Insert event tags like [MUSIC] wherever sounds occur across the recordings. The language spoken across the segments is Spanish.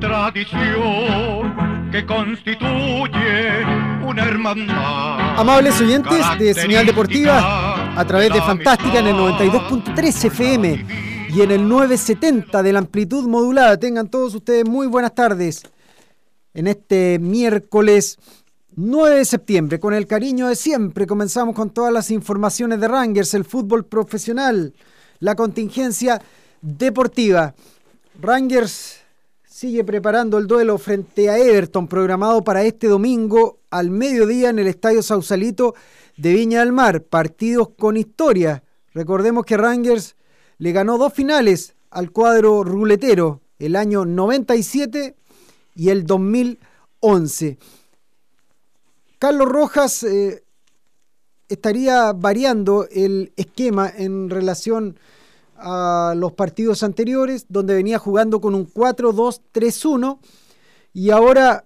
tradición que constituye una hermandad. Amables oyentes de Señal Deportiva, a través de Fantástica en el 92.3 FM y en el 970 de la amplitud modulada. Tengan todos ustedes muy buenas tardes en este miércoles 9 de septiembre. Con el cariño de siempre comenzamos con todas las informaciones de Rangers, el fútbol profesional, la contingencia deportiva. Rangers sigue preparando el duelo frente a Everton programado para este domingo al mediodía en el Estadio Sausalito de Viña del Mar. Partidos con historia. Recordemos que Rangers le ganó dos finales al cuadro ruletero el año 97 y el 2011. Carlos Rojas eh, estaría variando el esquema en relación a los partidos anteriores, donde venía jugando con un 4-2-3-1 y ahora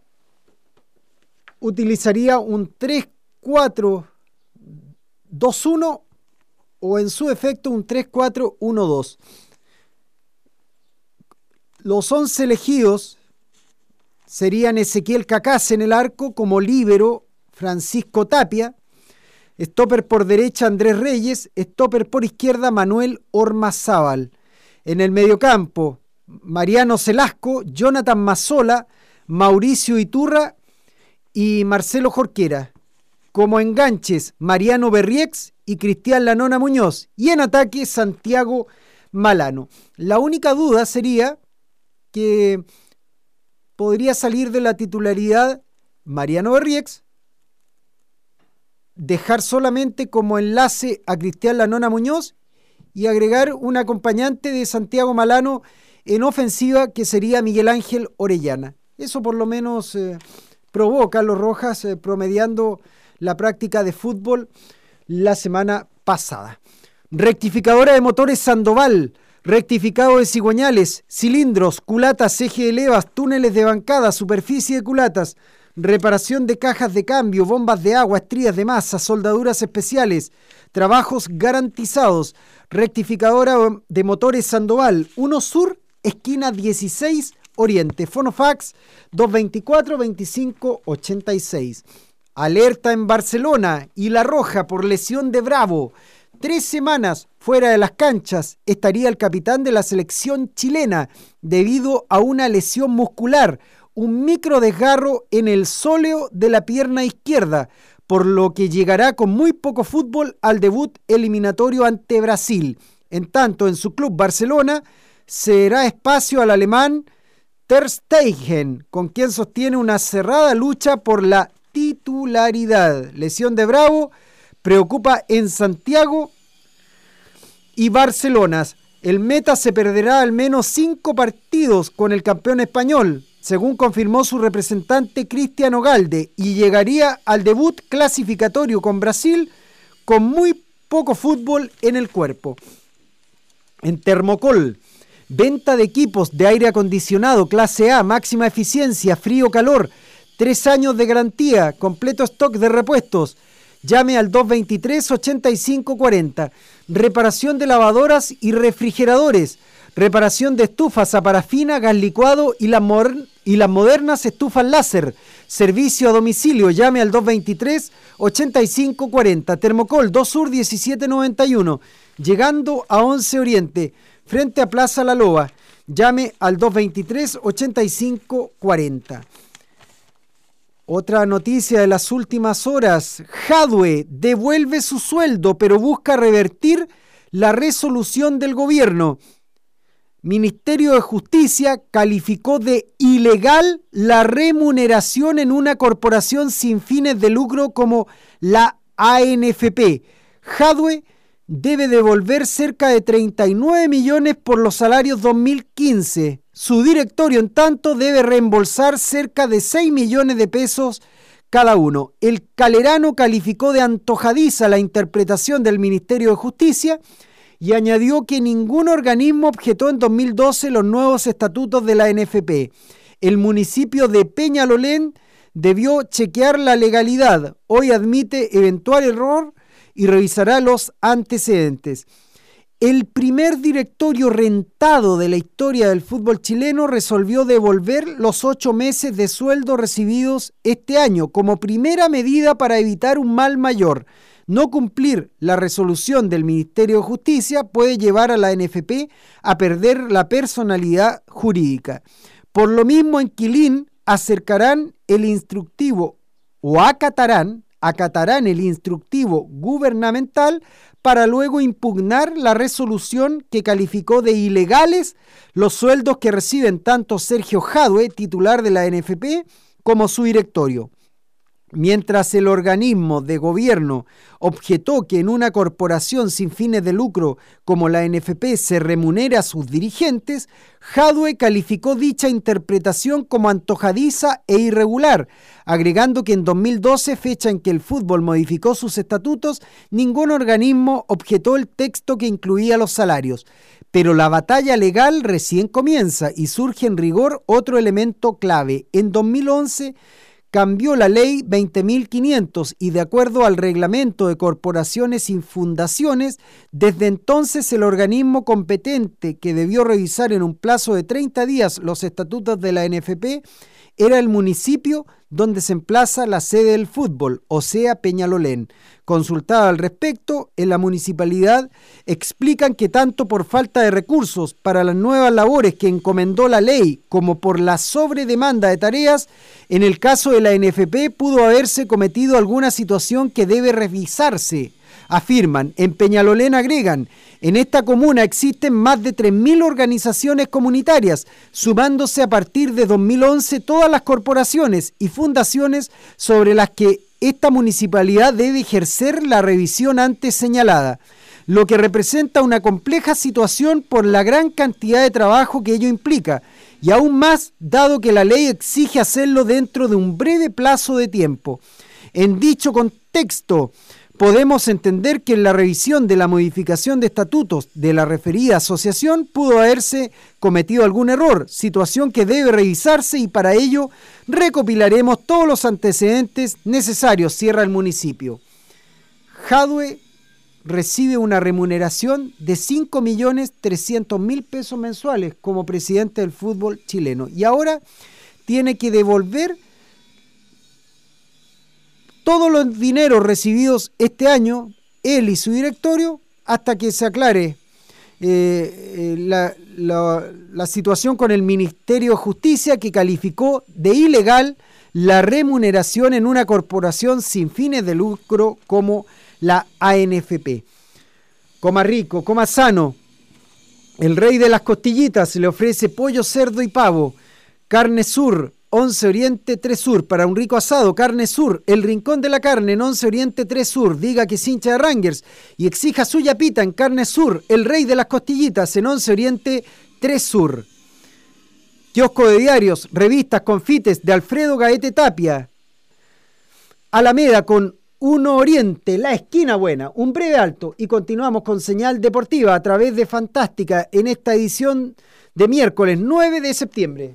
utilizaría un 3-4-2-1 o en su efecto un 3-4-1-2. Los 11 elegidos serían Ezequiel Cacás en el arco como líbero, Francisco Tapia, Stopper por derecha Andrés Reyes, stopper por izquierda Manuel Ormazábal. En el mediocampo Mariano Celasco, Jonathan Mazzola, Mauricio Iturra y Marcelo Jorquera. Como enganches Mariano Berriex y Cristian Lanona Muñoz. Y en ataque Santiago Malano. La única duda sería que podría salir de la titularidad Mariano Berriex dejar solamente como enlace a Cristian Lanona Muñoz y agregar un acompañante de Santiago Malano en ofensiva que sería Miguel Ángel Orellana. Eso por lo menos eh, probó Carlos Rojas eh, promediando la práctica de fútbol la semana pasada. Rectificadora de motores Sandoval, rectificado de cigüeñales, cilindros, culatas, eje de levas, túneles de bancada, superficie de culatas, reparación de cajas de cambio, bombas de agua, estrías de masa, soldaduras especiales, trabajos garantizados, rectificadora de motores Sandoval, 1 Sur, esquina 16 Oriente, Fonofax 224-2586. Alerta en Barcelona y La Roja por lesión de Bravo. Tres semanas fuera de las canchas estaría el capitán de la selección chilena debido a una lesión muscular un micro desgarro en el sóleo de la pierna izquierda, por lo que llegará con muy poco fútbol al debut eliminatorio ante Brasil. En tanto, en su club Barcelona será espacio al alemán Ter Stegen, con quien sostiene una cerrada lucha por la titularidad. Lesión de Bravo preocupa en Santiago y Barcelona. El Meta se perderá al menos cinco partidos con el campeón español, según confirmó su representante Cristiano Galde, y llegaría al debut clasificatorio con Brasil con muy poco fútbol en el cuerpo. En Termocol, venta de equipos de aire acondicionado clase A, máxima eficiencia, frío-calor, tres años de garantía, completo stock de repuestos. Llame al 223-8540. Reparación de lavadoras y refrigeradores reparación de estufas a parafina, gas licuado y las, modernas estufas láser. Servicio a domicilio, llame al 223-8540. Termocol 2 Sur 1791, llegando a 11 Oriente, frente a Plaza La Loa. llame al 223-8540. Otra noticia de las últimas horas, Jadwe devuelve su sueldo pero busca revertir la resolución del gobierno. Ministerio de Justicia calificó de ilegal la remuneración en una corporación sin fines de lucro como la ANFP. Jadwe debe devolver cerca de 39 millones por los salarios 2015. Su directorio, en tanto, debe reembolsar cerca de 6 millones de pesos cada uno. El Calerano calificó de antojadiza la interpretación del Ministerio de Justicia y añadió que ningún organismo objetó en 2012 los nuevos estatutos de la NFP. El municipio de Peñalolén debió chequear la legalidad. Hoy admite eventual error y revisará los antecedentes. El primer directorio rentado de la historia del fútbol chileno resolvió devolver los ocho meses de sueldo recibidos este año como primera medida para evitar un mal mayor. No cumplir la resolución del Ministerio de Justicia puede llevar a la NFP a perder la personalidad jurídica. Por lo mismo, en Quilín acercarán el instructivo o acatarán acatarán el instructivo gubernamental para luego impugnar la resolución que calificó de ilegales los sueldos que reciben tanto Sergio Jadue, titular de la NFP, como su directorio. Mientras el organismo de gobierno objetó que en una corporación sin fines de lucro como la NFP se remunera a sus dirigentes, Jadwe calificó dicha interpretación como antojadiza e irregular, agregando que en 2012, fecha en que el fútbol modificó sus estatutos, ningún organismo objetó el texto que incluía los salarios. Pero la batalla legal recién comienza y surge en rigor otro elemento clave. En 2011, cambió la ley 20.500 y de acuerdo al reglamento de corporaciones y fundaciones, desde entonces el organismo competente que debió revisar en un plazo de 30 días los estatutos de la NFP era el municipio donde se emplaza la sede del fútbol, o sea, Peñalolén. Consultada al respecto, en la municipalidad explican que tanto por falta de recursos para las nuevas labores que encomendó la ley como por la sobredemanda de tareas, en el caso de la NFP pudo haberse cometido alguna situación que debe revisarse afirman. En Peñalolén agregan, en esta comuna existen más de 3.000 organizaciones comunitarias, sumándose a partir de 2011 todas las corporaciones y fundaciones sobre las que esta municipalidad debe ejercer la revisión antes señalada, lo que representa una compleja situación por la gran cantidad de trabajo que ello implica, y aún más dado que la ley exige hacerlo dentro de un breve plazo de tiempo. En dicho contexto, podemos entender que en la revisión de la modificación de estatutos de la referida asociación pudo haberse cometido algún error, situación que debe revisarse y para ello recopilaremos todos los antecedentes necesarios, cierra el municipio. Jadwe recibe una remuneración de 5.300.000 pesos mensuales como presidente del fútbol chileno y ahora tiene que devolver todos los dineros recibidos este año, él y su directorio, hasta que se aclare eh, eh, la, situación con el Ministerio de Justicia que calificó de ilegal la remuneración en una corporación sin fines de lucro como la ANFP. Coma rico, coma sano. El rey de las costillitas le ofrece pollo, cerdo y pavo, carne sur, 11 Oriente 3 Sur, para un rico asado, carne sur, el rincón de la carne en 11 Oriente 3 Sur, diga que es de Rangers y exija su yapita en carne sur, el rey de las costillitas en 11 Oriente 3 Sur. Kiosco de diarios, revistas, confites de Alfredo Gaete Tapia. Alameda con 1 Oriente, la esquina buena, un breve alto y continuamos con señal deportiva a través de Fantástica en esta edición de miércoles 9 de septiembre.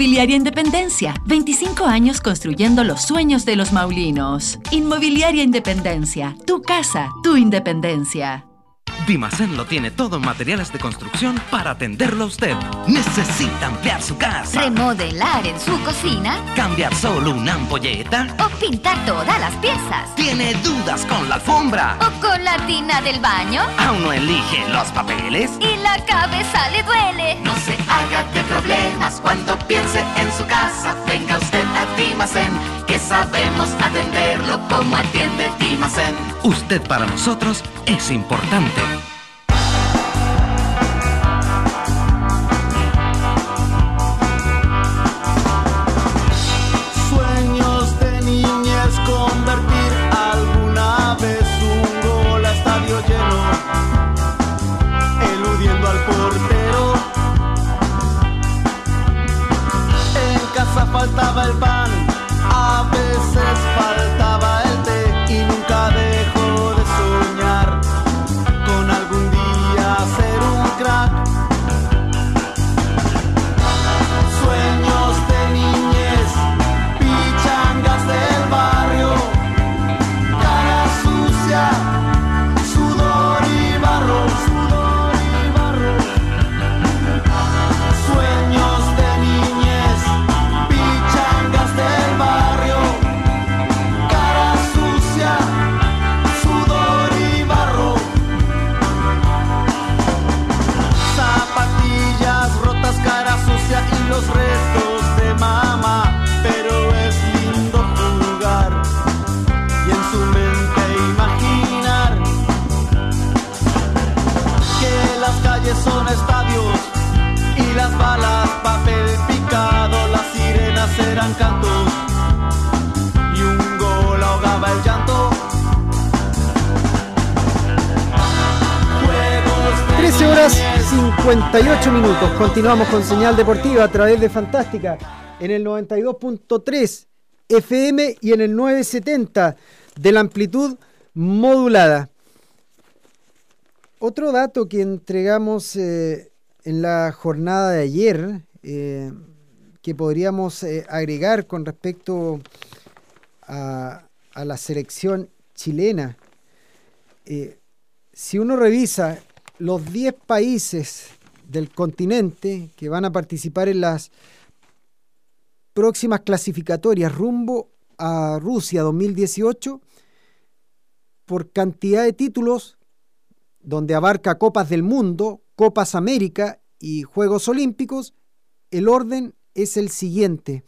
Independencia, 25 años construyendo los sueños de los maulinos. Inmobiliaria Independencia, tu casa, tu independencia. Dimacén lo tiene todo en materiales de construcción para atenderlo a usted. ¿Necesita ampliar su casa? ¿Remodelar en su cocina? ¿Cambiar solo una ampolleta? ¿O pintar todas las piezas? ¿Tiene dudas con la alfombra? ¿O con la tina del baño? ¿Aún no elige los papeles? ¿Y la cabeza le duele? No se haga cuando piense en su casa. Venga usted a Dimacén, que sabemos atenderlo como atiende Dimacén. Usted para nosotros es importante. Casa faltaba el pan, 58 minutos. Continuamos con señal deportiva a través de Fantástica en el 92.3 FM y en el 970 de la amplitud modulada. Otro dato que entregamos eh, en la jornada de ayer, eh, que podríamos eh, agregar con respecto a, la selección chilena. Si uno revisa los 10 países del continente que van a participar en las próximas clasificatorias rumbo a Rusia 2018, por cantidad de títulos, donde abarca Copas del Mundo, Copas América y Juegos Olímpicos, el orden es el siguiente.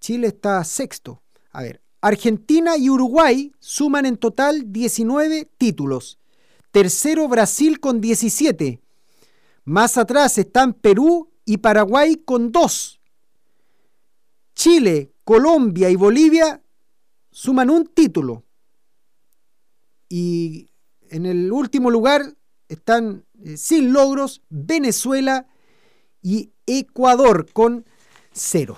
Chile está sexto. A ver, Argentina y Uruguay suman en total 19 títulos. Tercero Brasil con 17. Más atrás están Perú y Paraguay con 2. Chile, Colombia y Bolivia suman un título. Y en el último lugar están eh, sin logros Venezuela y Ecuador con cero.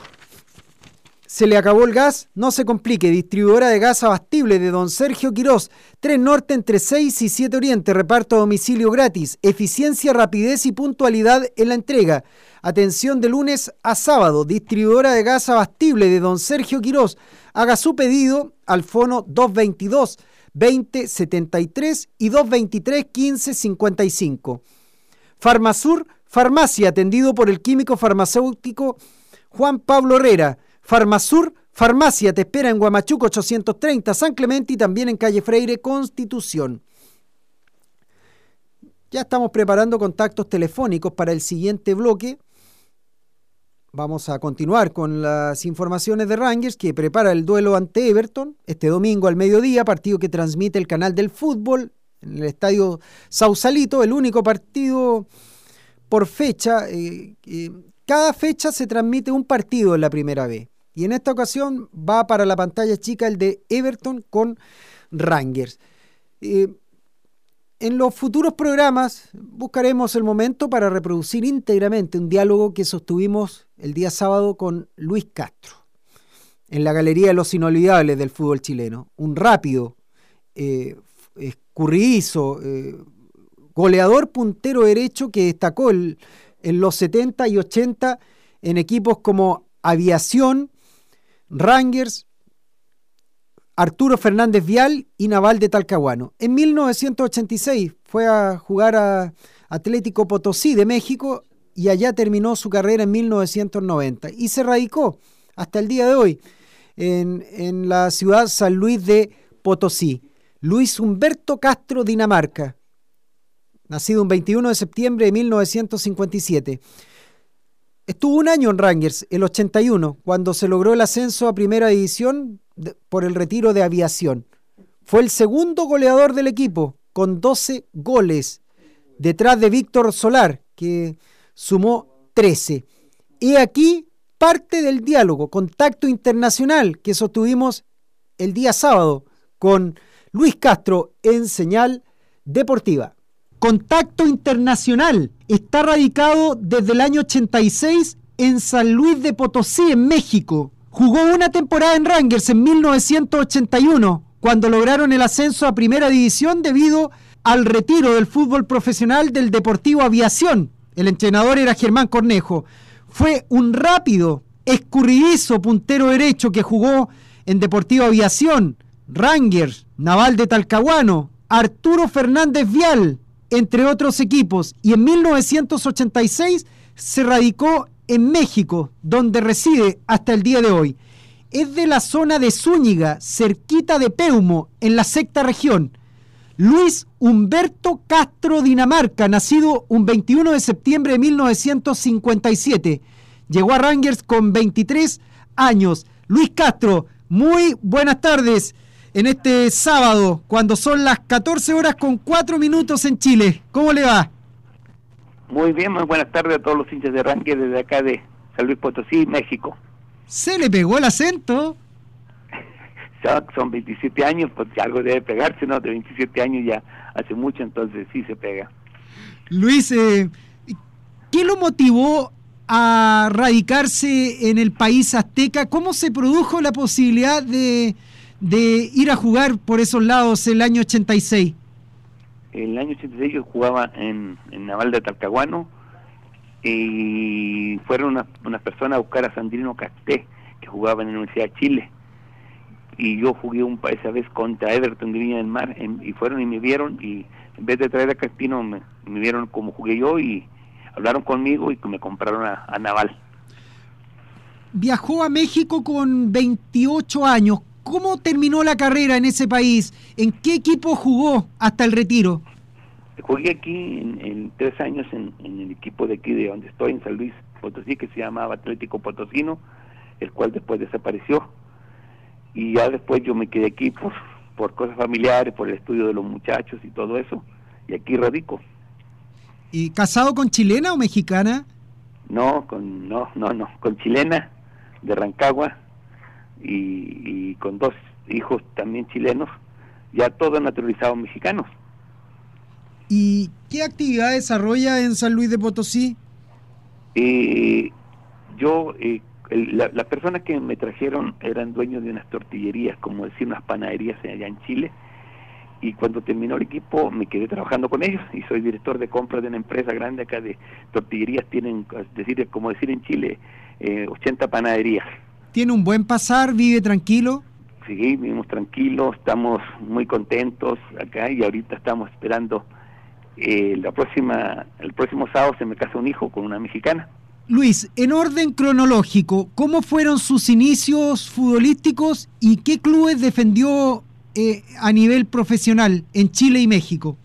Se le acabó el gas, no se complique. Distribuidora de gas abastible de Don Sergio Quirós. 3 Norte entre 6 y 7 Oriente. Reparto a domicilio gratis. Eficiencia, rapidez y puntualidad en la entrega. Atención de lunes a sábado. Distribuidora de gas abastible de Don Sergio Quirós. Haga su pedido al fono 222 2073 y 223 1555. Farmasur, farmacia atendido por el químico farmacéutico Juan Pablo Herrera. Farmasur, farmacia te espera en Guamachuco 830 San Clemente y también en calle Freire Constitución. Ya estamos preparando contactos telefónicos para el siguiente bloque. Vamos a continuar con las informaciones de Rangers que prepara el duelo ante Everton este domingo al mediodía, partido que transmite el canal del fútbol en el estadio Sausalito, el único partido por fecha eh, eh, cada fecha se transmite un partido en la primera vez. Y en esta ocasión va para la pantalla chica el de Everton con Rangers. Eh, en los futuros programas buscaremos el momento para reproducir íntegramente un diálogo que sostuvimos el día sábado con Luis Castro en la Galería de los Inolvidables del fútbol chileno. Un rápido, eh, escurridizo, eh, goleador puntero derecho que destacó en los 70 y 80 en equipos como Aviación, Rangers, Arturo Fernández Vial y Naval de Talcahuano. En 1986 fue a jugar a Atlético Potosí de México y allá terminó su carrera en 1990 y se radicó hasta el día de hoy en, en la ciudad San Luis de Potosí. Luis Humberto Castro, Dinamarca, nacido un 21 de septiembre de 1957. Estuvo un año en Rangers, el 81, cuando se logró el ascenso a primera división por el retiro de aviación. Fue el segundo goleador del equipo, con 12 goles, detrás de Víctor Solar, que sumó 13. Y aquí parte del diálogo, contacto internacional que sostuvimos el día sábado con Luis Castro en señal deportiva. Contacto Internacional está radicado desde el año 86 en San Luis de Potosí, en México. Jugó una temporada en Rangers en 1981, cuando lograron el ascenso a Primera División debido al retiro del fútbol profesional del Deportivo Aviación. El entrenador era Germán Cornejo. Fue un rápido, escurridizo puntero derecho que jugó en Deportivo Aviación, Rangers, Naval de Talcahuano, Arturo Fernández Vial, entre otros equipos, y en 1986 se radicó en México, donde reside hasta el día de hoy. Es de la zona de Zúñiga, cerquita de Peumo, en la sexta región. Luis Humberto Castro Dinamarca, nacido un 21 de septiembre de 1957. Llegó a Rangers con 23 años. Luis Castro, muy buenas tardes en este sábado, cuando son las 14 horas con 4 minutos en Chile. ¿Cómo le va? Muy bien, muy buenas tardes a todos los hinchas de Rangers desde acá de San Luis Potosí, México. Se le pegó el acento. [LAUGHS] Son 27 años, pues algo debe pegarse, ¿no? De 27 años ya hace mucho, entonces sí se pega. Luis, eh, ¿qué lo motivó a radicarse en el país azteca? ¿Cómo se produjo la posibilidad de, de ir a jugar por esos lados el año 86? El año 86 yo jugaba en, en Naval de Talcahuano y fueron unas, unas personas a buscar a Sandrino Casté, que jugaba en la Universidad de Chile. Y yo jugué un, esa vez contra Everton de Viña del Mar y fueron y me vieron y en vez de traer a Castino me, me vieron como jugué yo y hablaron conmigo y me compraron a, a Naval. Viajó a México con 28 años. ¿Cómo terminó la carrera en ese país? ¿En qué equipo jugó hasta el retiro? Jugué aquí en, en tres años en, en, el equipo de aquí de donde estoy, en San Luis Potosí, que se llamaba Atlético Potosino, el cual después desapareció. Y ya después yo me quedé aquí por, por cosas familiares, por el estudio de los muchachos y todo eso, y aquí radico. ¿Y casado con chilena o mexicana? No, con no, no, no, con chilena de Rancagua y, y con dos hijos también chilenos, ya todos naturalizados mexicanos. ¿Y qué actividad desarrolla en San Luis de Potosí? Eh, yo, eh, el, la, las personas que me trajeron eran dueños de unas tortillerías, como decir, unas panaderías allá en Chile. Y cuando terminó el equipo me quedé trabajando con ellos y soy director de compras de una empresa grande acá de tortillerías. Tienen, decir, como decir en Chile, eh, 80 panaderías. ¿Tiene un buen pasar? ¿Vive tranquilo? Sí, vivimos tranquilos, estamos muy contentos acá y ahorita estamos esperando eh, la próxima, el próximo sábado se me casa un hijo con una mexicana. Luis, en orden cronológico, ¿cómo fueron sus inicios futbolísticos y qué clubes defendió eh, a nivel profesional en Chile y México?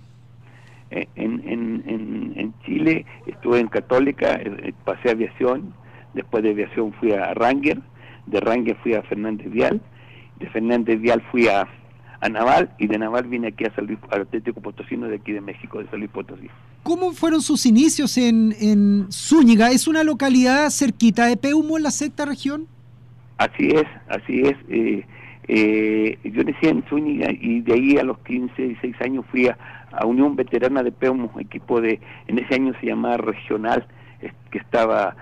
Eh, en, en, en, en, Chile estuve en Católica, eh, pasé a aviación, después de aviación fui a Ranger, de Ranger fui a Fernández Vial, de Fernández Vial fui a, a Naval y de Naval vine aquí a San Luis, al Atlético Potosino de aquí de México, de San Luis Potosí. ¿Cómo fueron sus inicios en, en Zúñiga? ¿Es una localidad cerquita de Peumo en la sexta región? Así es, así es. Eh, eh, yo nací en Zúñiga y de ahí a los 15, 16 años fui a, a Unión Veterana de Peumo, equipo de, en ese año se llamaba regional, que estaba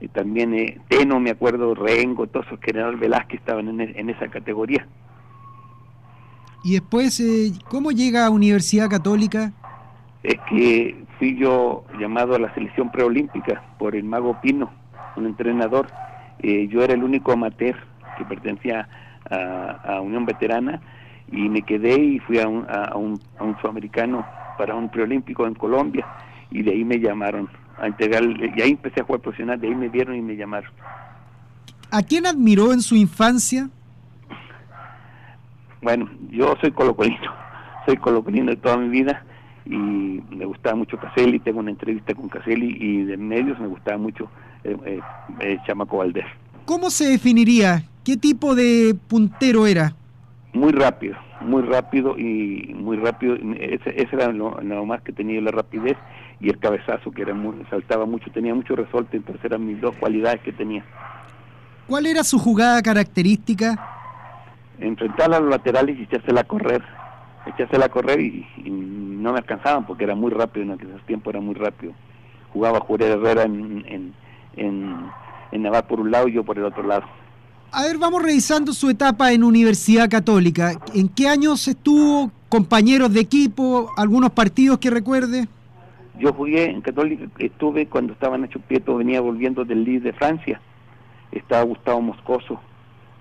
eh, también eh, Teno, me acuerdo, Rengo, todos esos, General Velázquez estaban en, e- en esa categoría. Y después, eh, ¿cómo llega a Universidad Católica? Es que fui yo llamado a la selección preolímpica por el Mago Pino, un entrenador. Eh, yo era el único amateur que pertenecía a, a Unión Veterana y me quedé y fui a un, a, a un, a un sudamericano para un preolímpico en Colombia y de ahí me llamaron a integrar, y ahí empecé a jugar profesional, de ahí me vieron y me llamaron. ¿A quién admiró en su infancia? Bueno, yo soy colocolino, [LAUGHS] soy colocolino de toda mi vida y me gustaba mucho Caselli, tengo una entrevista con Caselli y de medios me gustaba mucho eh, eh, eh, Chamaco Valdés. ¿Cómo se definiría? ¿Qué tipo de puntero era? Muy rápido, muy rápido y muy rápido, ese, ese era lo, lo más que tenía la rapidez y el cabezazo que era muy, saltaba mucho, tenía mucho resorte, entonces eran mis dos cualidades que tenía. ¿Cuál era su jugada característica? enfrentar a los laterales y echársela a correr, echársela a correr y, y no me alcanzaban porque era muy rápido, en aquel tiempo era muy rápido. Jugaba Juré Herrera en, en, en, en por un lado y yo por el otro lado. A ver, vamos revisando su etapa en Universidad Católica. ¿En qué años estuvo? ¿Compañeros de equipo? ¿Algunos partidos que recuerde? Yo jugué en Católica, estuve cuando estaba Nacho Prieto, venía volviendo del Lille de Francia, estaba Gustavo Moscoso.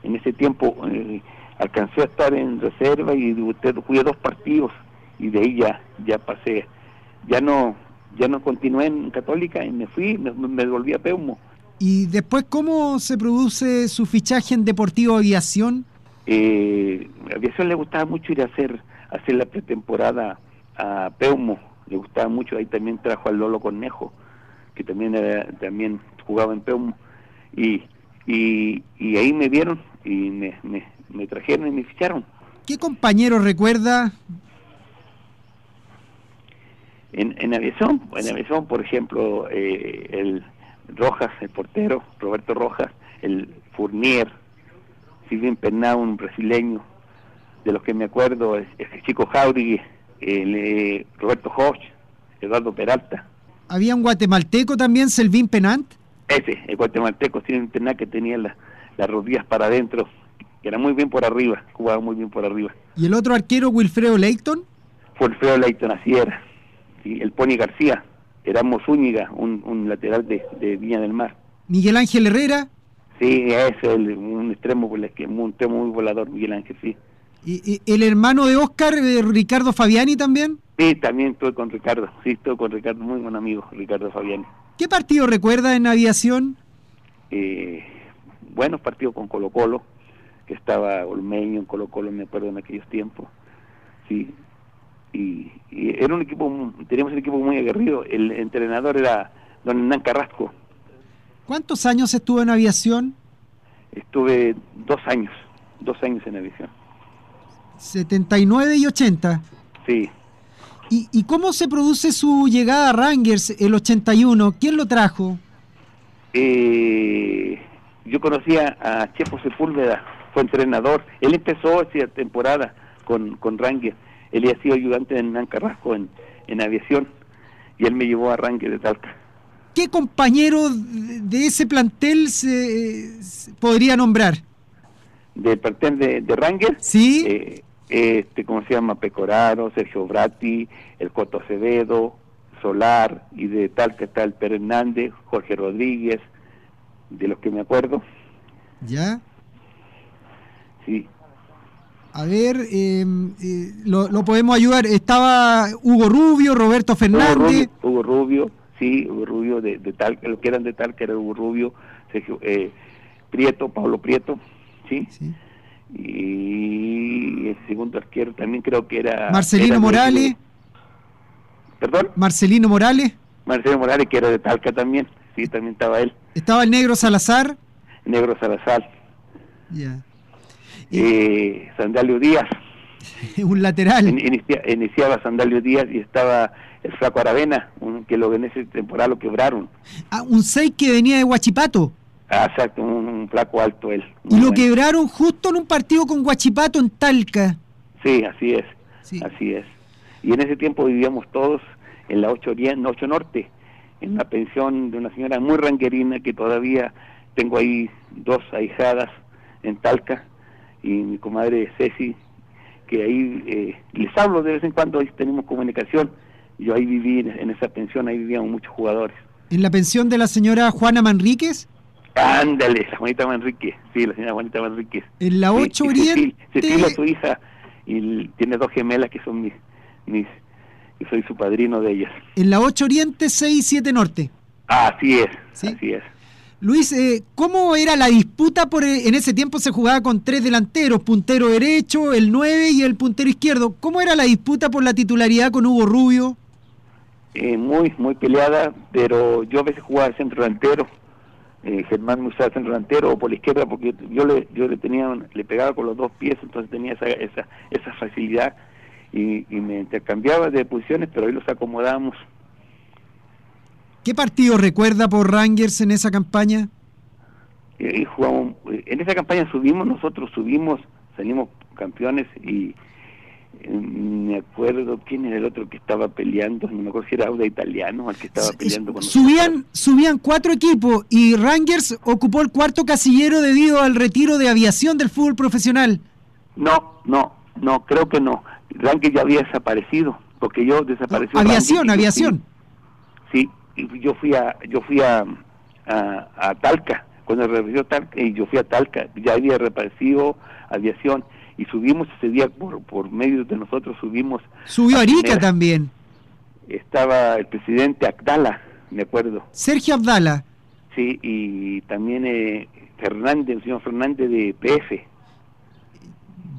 En ese tiempo eh, alcancé a estar en reserva y debuté, jugué dos partidos y de ahí ya, ya pasé, ya no, ya no continué en Católica y me fui, me, me volví a Peumo. ¿Y después cómo se produce su fichaje en Deportivo Aviación? Eh, a Aviación le gustaba mucho ir a hacer, hacer la pretemporada a Peumo, le gustaba mucho, ahí también trajo al Lolo Cornejo, que también era, también jugaba en Peumo, y, y, y ahí me vieron y me, me, me trajeron y me ficharon. ¿Qué compañero recuerda? En, en aviación, en aviación, por ejemplo, eh, el Rojas, el portero, Roberto Rojas, el Fournier, Silvin Pernau, un brasileño, de los que me acuerdo, es, es el Chico Jauregui, el, eh, Roberto Hoch, Eduardo Peralta. ¿Había un guatemalteco también, Selvin Penant? Ese, el guatemalteco, Silvin Pernau, que tenía la, las rodillas para adentro, que era muy bien por arriba, jugaba muy bien por arriba. ¿Y el otro arquero, Wilfredo Leighton? Fue Alfredo Leighton, así era. Sí, el Pony García, Erasmo Zúñiga, un, un lateral de, de Viña del Mar. ¿Miguel Ángel Herrera? Sí, es el, un extremo, un extremo muy volador, Miguel Ángel, sí. ¿Y, y el hermano de Oscar, eh, Ricardo Fabiani también? Sí, también estoy con Ricardo, sí, estoy con Ricardo, muy buen amigo, Ricardo Fabiani. ¿Qué partido recuerda en aviación? Eh, buenos partidos con Colo Colo, que estaba Olmeño en Colo Colo, me acuerdo en aquellos tiempos, sí. Y, y era un equipo, teníamos un equipo muy aguerrido, el entrenador era don Hernán Carrasco, ¿Cuántos años estuvo en aviación? estuve dos años, dos años en aviación, 79 y 80. sí. ¿Y, y cómo se produce su llegada a Rangers el 81? ¿Quién lo trajo? Eh, yo conocía a Chepo Sepúlveda, fue entrenador. Él empezó esa temporada con, con Ranger. Él había sido ayudante de Hernán Carrasco en, en aviación y él me llevó a Ranger de Talca. ¿Qué compañero de de ese plantel se, se podría nombrar? Del plantel de, de Ranger, ¿Sí? eh, este, ¿cómo se llama? Pecoraro, Sergio Bratti, el Coto Acevedo, Solar, y de Talca está el Pérez Hernández, Jorge Rodríguez, de los que me acuerdo, ¿Ya? sí. A ver, eh, eh, lo, lo podemos ayudar. Estaba Hugo Rubio, Roberto Hugo Fernández. Rubio, Hugo Rubio, sí, Hugo Rubio de, de tal, lo que eran de tal que era Hugo Rubio, Sergio, eh, Prieto, Pablo Prieto, sí, Sí. y el segundo arquero también creo que era Marcelino era Morales. perdón, Marcelino Morales. Marcelino Morales que era de Talca también, sí, también estaba él, Estaba el negro Salazar. Negro Salazar, Ya. eh, Sandalio Díaz, [LAUGHS] un lateral. In- inicia- iniciaba Sandalio Díaz y estaba el Flaco Aravena, un, que lo, en esa temporada lo quebraron. Ah, un 6 que venía de Huachipato. Ah, exacto, un, un flaco alto él. Y lo bueno. quebraron justo en un partido con Huachipato en Talca. Sí, así es, Sí. así es. Y en ese tiempo vivíamos todos en la 8, orien- 8 Norte, en la pensión de una señora muy ranguerina que todavía tengo ahí dos ahijadas en Talca y mi comadre Ceci, que ahí eh, les hablo de vez en cuando, ahí tenemos comunicación. Yo ahí viví en, en esa pensión, ahí vivíamos muchos jugadores. En la pensión de la señora Juana Manríquez. Ándale, la Juanita Manrique, sí, la señora Juanita Manrique. En la Sí, 8 y Cecil- Oriente. Cecilia, su hija, y tiene dos gemelas que son mis, mis, que soy su padrino de ellas. En la 8 Oriente, 6 y 7 Norte. Así es, Sí. así es. Luis, eh, ¿cómo era la disputa? por eh, En ese tiempo se jugaba con tres delanteros, puntero derecho, el 9 y el puntero izquierdo. ¿Cómo era la disputa por la titularidad con Hugo Rubio? Eh, muy, muy peleada, pero yo a veces jugaba centro delantero. Eh, Germán de centro delantero o por la izquierda porque yo le, yo le tenía, le pegaba con los dos pies, entonces tenía esa, esa, esa facilidad y, y me intercambiaba de posiciones, pero ahí los acomodábamos. ¿Qué partido recuerda por Rangers en esa campaña? Y ahí jugamos, eh, en esa campaña subimos, nosotros subimos, salimos campeones y eh, me acuerdo quién era el otro que estaba peleando, no me acuerdo si era Auda Italiano, el que estaba peleando con nosotros. Subían, subían cuatro equipos y Rangers ocupó el cuarto casillero debido al retiro de aviación del fútbol profesional. No, no, no, creo que no. Rankin ya había desaparecido, porque yo desapareció. aviación, yo aviación. fui- sí, y yo fui a, yo fui a, a, a Talca, cuando reapareció Talca, y yo fui a Talca, ya había reaparecido aviación, y subimos ese día por, por medio de nosotros, subimos. Subió Arica primera. también. Estaba el presidente Agdala, me acuerdo, Sergio Abdala. sí, y también eh, Fernández, el señor Fernández de PF.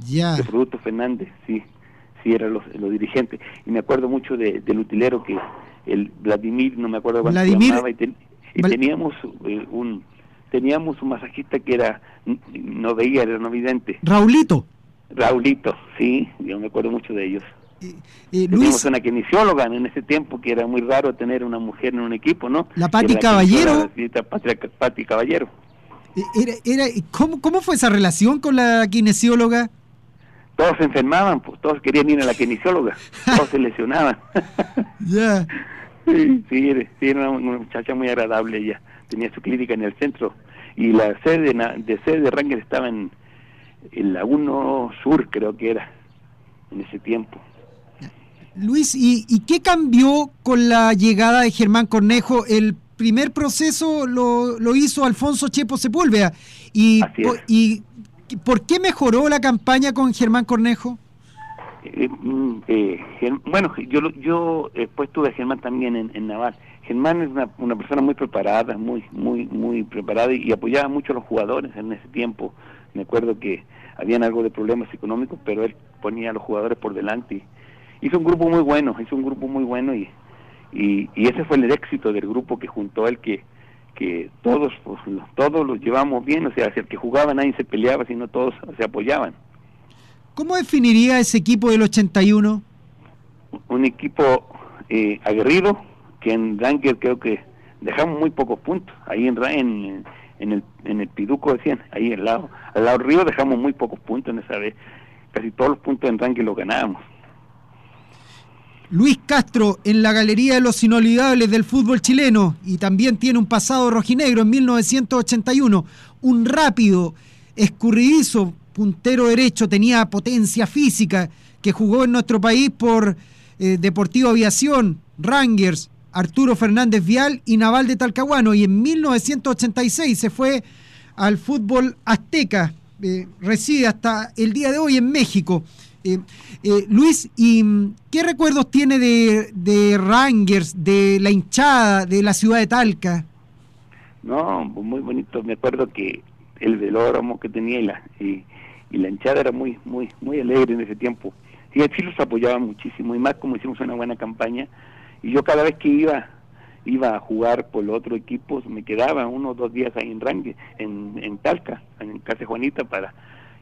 Ya. de Productos Fernández, sí, sí, eran los, los dirigentes. Y me acuerdo mucho de, del utilero que el Vladimir, no me acuerdo cuánto Vladimir- se llamaba, y, ten- y Val- teníamos eh, un teníamos un masajista que era no veía, era no vidente. Raulito. Raulito, sí, yo me acuerdo mucho de ellos. Eh, Teníamos Luis, una kinesióloga en ese tiempo que era muy raro tener una mujer en un equipo, ¿no? La era Caballero. la Caballero. eh, era, era, ¿cómo, ¿cómo fue esa relación con la kinesióloga? Todos se enfermaban, pues todos querían ir a la kinesióloga, [LAUGHS] todos se lesionaban. [LAUGHS] Ya. Sí, sí, era, una, muchacha muy agradable ella. Tenía su clínica en el centro y la sede de sede de Ranger estaba en, en la 1 Sur, creo que era, en ese tiempo. Luis, ¿y, y qué cambió con la llegada de Germán Cornejo? El primer proceso lo, lo hizo Alfonso Chepo Sepúlveda. ¿Y, Así es. po- ¿Y por qué mejoró la campaña con Germán Cornejo? Eh, mm, eh, bueno, yo yo después tuve a Germán también en, en Naval. Germán es una, una persona muy preparada, muy muy muy preparada y, y apoyaba mucho a los jugadores en ese tiempo. Me acuerdo que habían algo de problemas económicos, pero él ponía a los jugadores por delante. Y hizo un grupo muy bueno, hizo un grupo muy bueno y, y, y ese fue el éxito del grupo que juntó él que que todos pues, los- todos los llevamos bien, o sea, el que jugaba nadie se peleaba, sino todos se apoyaban. ¿Cómo definiría ese equipo del 81? un equipo eh, aguerrido que en Ranger creo que dejamos muy pocos puntos ahí en en, en el en el Piduco decían ahí al lado al lado río dejamos muy pocos puntos en esa vez casi todos los puntos en Ranger los ganábamos Luis Castro en la Galería de los Inolvidables del fútbol chileno y también tiene un pasado rojinegro en 1981. Un rápido, escurridizo puntero derecho, tenía potencia física, que jugó en nuestro país por eh, Deportivo Aviación, Rangers, Arturo Fernández Vial y Naval de Talcahuano. Y en 1986 se fue al fútbol azteca. eh, reside hasta el día de hoy en México. Eh, eh, Luis, ¿y qué recuerdos tiene de, Rangers, de la hinchada, de la ciudad de Talca? no muy bonito me acuerdo que el velódromo que tenía y la y, y la hinchada era muy muy muy alegre en ese tiempo sí, sí los apoyaba muchísimo y más como hicimos una buena campaña y yo cada vez que iba iba a jugar por los otros equipos me quedaba uno o dos días ahí en Rangue en, en Talca en casa Juanita para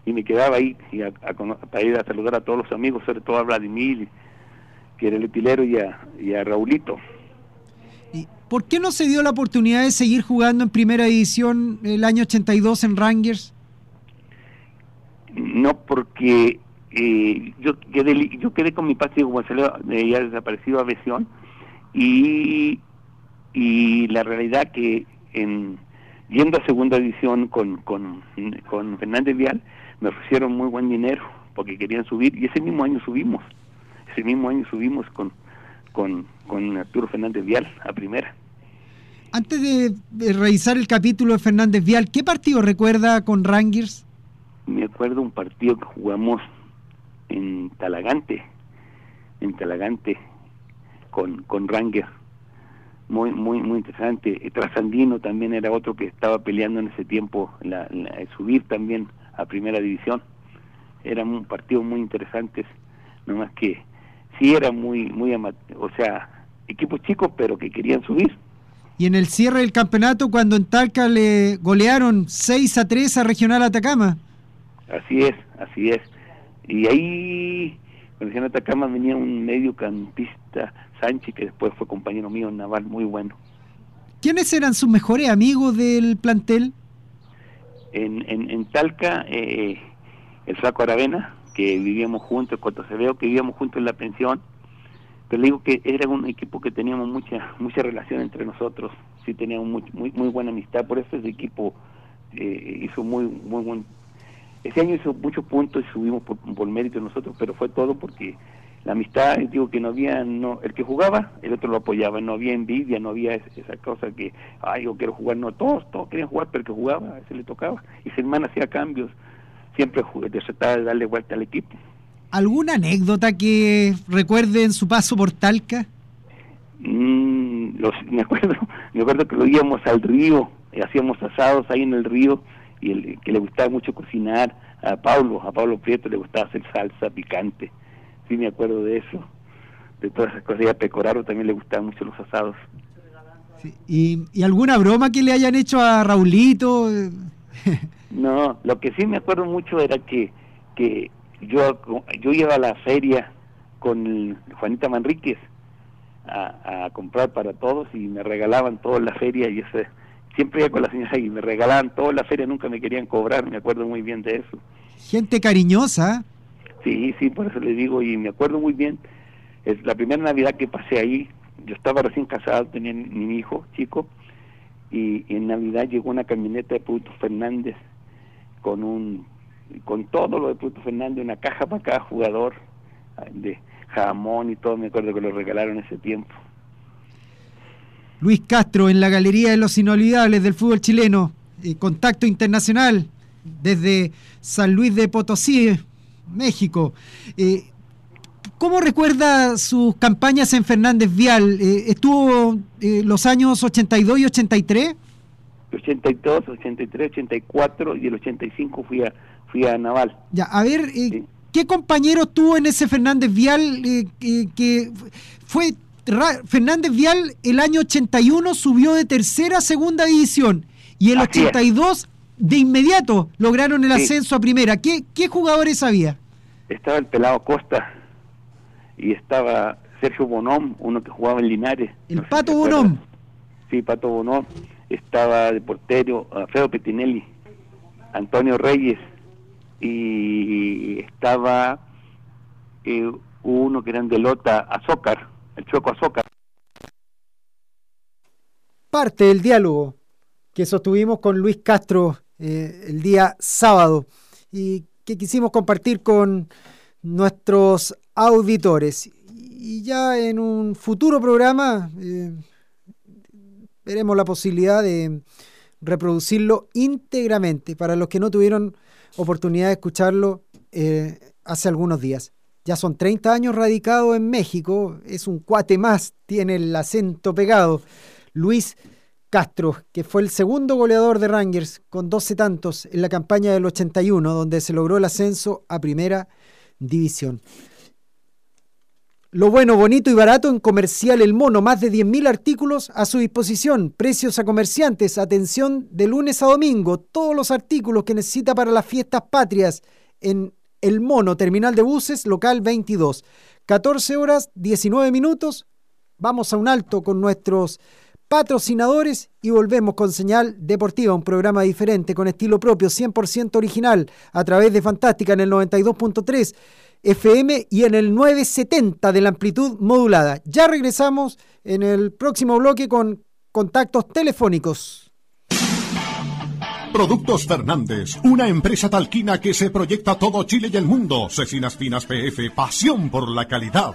y me quedaba ahí y a, a, para ir a saludar a todos los amigos, sobre todo a Vladimir, que era el utilero, y a, y a Raulito. ¿Y ¿Por qué no se dio la oportunidad de seguir jugando en primera división el año 82 en Rangers? No, porque eh, yo quedé yo quedé con mi salió de ya desaparecido a Besión y y la realidad que en yendo a segunda división con, con, con Fernández Vial me ofrecieron muy buen dinero porque querían subir y ese mismo año subimos ese mismo año subimos con con, con Arturo Fernández Vial a primera antes de, de revisar el capítulo de Fernández Vial ¿qué partido recuerda con Rangers? me acuerdo un partido que jugamos en Talagante, en Talagante, con, con Ranger. Muy, muy, muy interesante. Trasandino también era otro que estaba peleando en ese tiempo, la, la, subir también a primera división. Eran un partido muy interesantes, nomás que sí era muy, muy, o sea, equipos chicos, pero que querían subir. Y en el cierre del campeonato, cuando en Talca le golearon 6 a 3 a Regional Atacama. Así es, así es. Y ahí, con el Atacama venía un mediocampista, Sánchez, que después fue compañero mío en Naval, muy bueno. ¿Quiénes eran sus mejores amigos del plantel? En, en, en Talca, eh, el Flaco Aravena, que vivíamos juntos, cuando se veo que vivíamos juntos en la pensión, pero le digo que era un equipo que teníamos mucha mucha relación entre nosotros, sí teníamos muy, muy, muy buena amistad, por eso ese equipo eh, hizo muy, muy buen ese año hizo muchos puntos y subimos por, por mérito nosotros, pero fue todo porque la amistad, digo que no había, no, el que jugaba, el otro lo apoyaba, no había envidia, no había esa cosa que, ay, yo quiero jugar, no, todos, todos querían jugar, pero el que jugaba, a ese le tocaba, y su hermana hacía cambios, siempre trataba de darle vuelta al equipo. ¿Alguna anécdota que recuerde en su paso por Talca? Mm, los, [LAUGHS] me acuerdo, me acuerdo que lo íbamos al río, y hacíamos asados ahí en el río, y el que le gustaba mucho cocinar, a Pablo, a Pablo Prieto le gustaba hacer salsa picante, sí me acuerdo de eso, de todas esas cosas, y a Pecoraro también le gustaban mucho los asados. Sí. ¿Y, ¿Y, alguna broma que le hayan hecho a Raulito? [LAUGHS] no, lo que sí me acuerdo mucho era que, que yo, yo iba a la feria con Juanita Manríquez a, a comprar para todos y me regalaban toda la feria y ese siempre iba con la señora y me regalaban toda la feria, nunca me querían cobrar, me acuerdo muy bien de eso. Gente cariñosa. Sí, sí, por eso le digo, y me acuerdo muy bien, es la primera Navidad que pasé ahí, yo estaba recién casado, tenía mi hijo chico, y, en Navidad llegó una camioneta de Puto Fernández con un con todo lo de Puto Fernández, una caja para cada jugador de jamón y todo, me acuerdo que lo regalaron ese tiempo. Luis Castro en la Galería de los Inolvidables del Fútbol Chileno, eh, contacto internacional desde San Luis de Potosí, México. Eh, ¿Cómo recuerda sus campañas en Fernández Vial? Eh, ¿Estuvo eh, los años 82 y 83? 82, 83, 84 y el 85 fui a, fui a Naval. Ya, a ver, sí. ¿qué compañero tuvo en ese Fernández Vial que fue Fernández Vial el año 81 subió de tercera a segunda división y el Así 82 es. De inmediato lograron el ascenso a primera. ¿Qué, ¿Qué jugadores había? Estaba el pelado Costa y estaba Sergio Bonón, uno que jugaba en Linares. El no Pato si Bonón. Sí, Pato Bonón. Estaba de portero Alfredo Petinelli, Antonio Reyes y estaba eh, uno que eran de Lota, Azócar el Choco Azócar. Parte del diálogo que sostuvimos con Luis Castro eh, el día sábado y que quisimos compartir con nuestros auditores. Y ya en un futuro programa eh, veremos la posibilidad de reproducirlo íntegramente para los que no tuvieron oportunidad de escucharlo eh, hace algunos días. Ya son 30 años radicado en México, es un cuate más, tiene el acento pegado. Luis Castro, que fue el segundo goleador de Rangers con 12 tantos en la campaña del 81, donde se logró el ascenso a primera división. Lo bueno, bonito y barato en Comercial El Mono. Más de 10.000 artículos a su disposición. Precios a comerciantes. Atención de lunes a domingo. Todos los artículos que necesita para las fiestas patrias en El Mono, Terminal de Buses, local 22. 14 horas 19 minutos. Vamos a un alto con nuestros patrocinadores y volvemos con Señal Deportiva, un programa diferente, con estilo propio, 100% original, a través de Fantástica en el 92.3 FM y en el 970 de la amplitud modulada. Ya regresamos en el próximo bloque con contactos telefónicos. Productos Fernández, una empresa talquina que se proyecta a todo Chile y el mundo. Cecinas Finas PF, pasión por la calidad.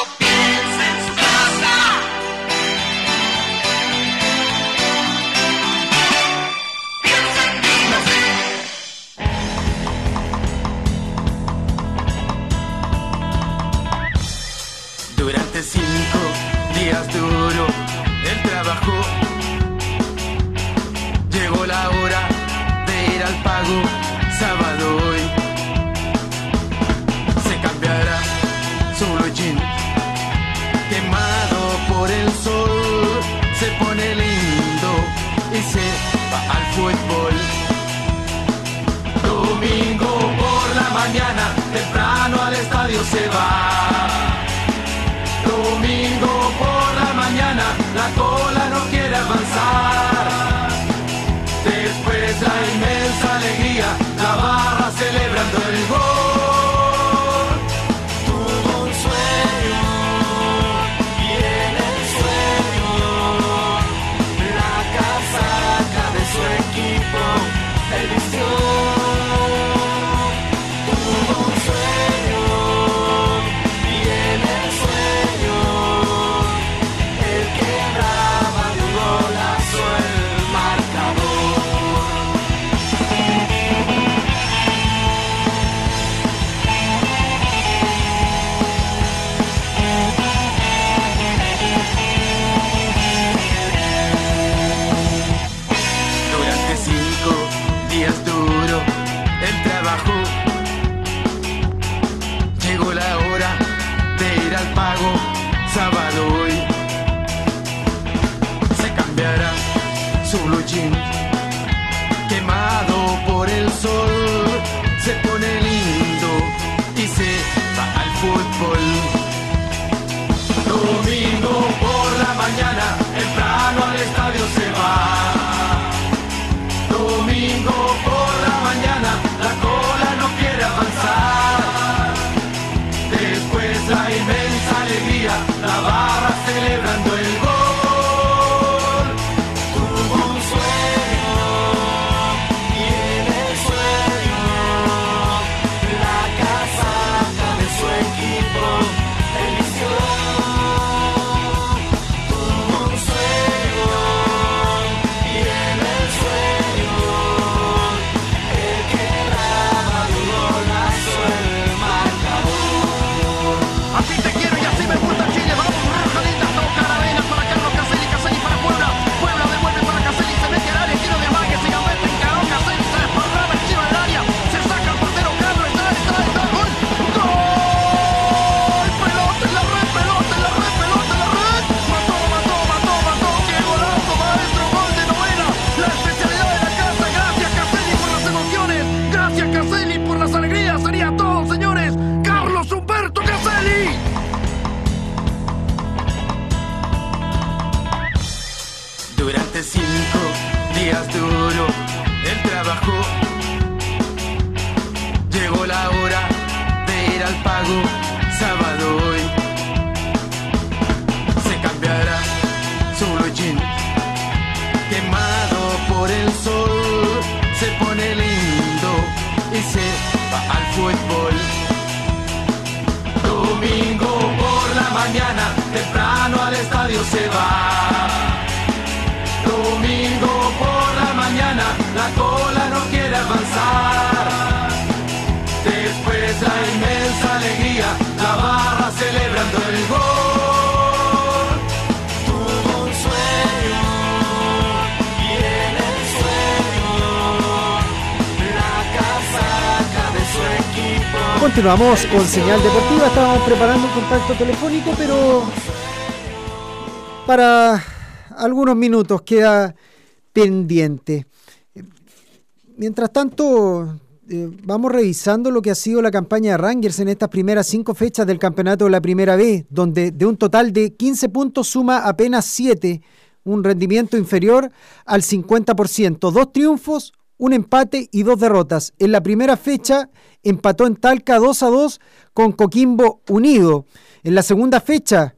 llegó la hora de ir al pago sábado hoy. Se cambiará blue jean, quemado por el sol, se pone lindo y se va al fútbol. Domingo por la mañana, temprano al estadio se va. Domingo cola no quiere avanzar. Después la inmensa alegría, la barra celebrando el gol. Su blue jeans, quemado por el sol, se pone lindo y se va al fútbol. Domingo por la mañana, se va. Domingo por la mañana, la cola no quiere avanzar. Después la inmensa alegría, la barra celebrando el gol. Tuvo un sueño y en el sueño la casaca de su equipo. Continuamos con señal deportiva. Estábamos preparando un contacto telefónico, pero para algunos minutos queda pendiente. Mientras tanto, eh, vamos revisando lo que ha sido la campaña de Rangers en estas primeras cinco fechas del campeonato de la Primera B, donde de un total de 15 puntos suma apenas 7, un rendimiento inferior al 50%. Dos triunfos, un empate y dos derrotas. En la primera fecha empató en Talca 2 a 2 con Coquimbo Unido. En la segunda fecha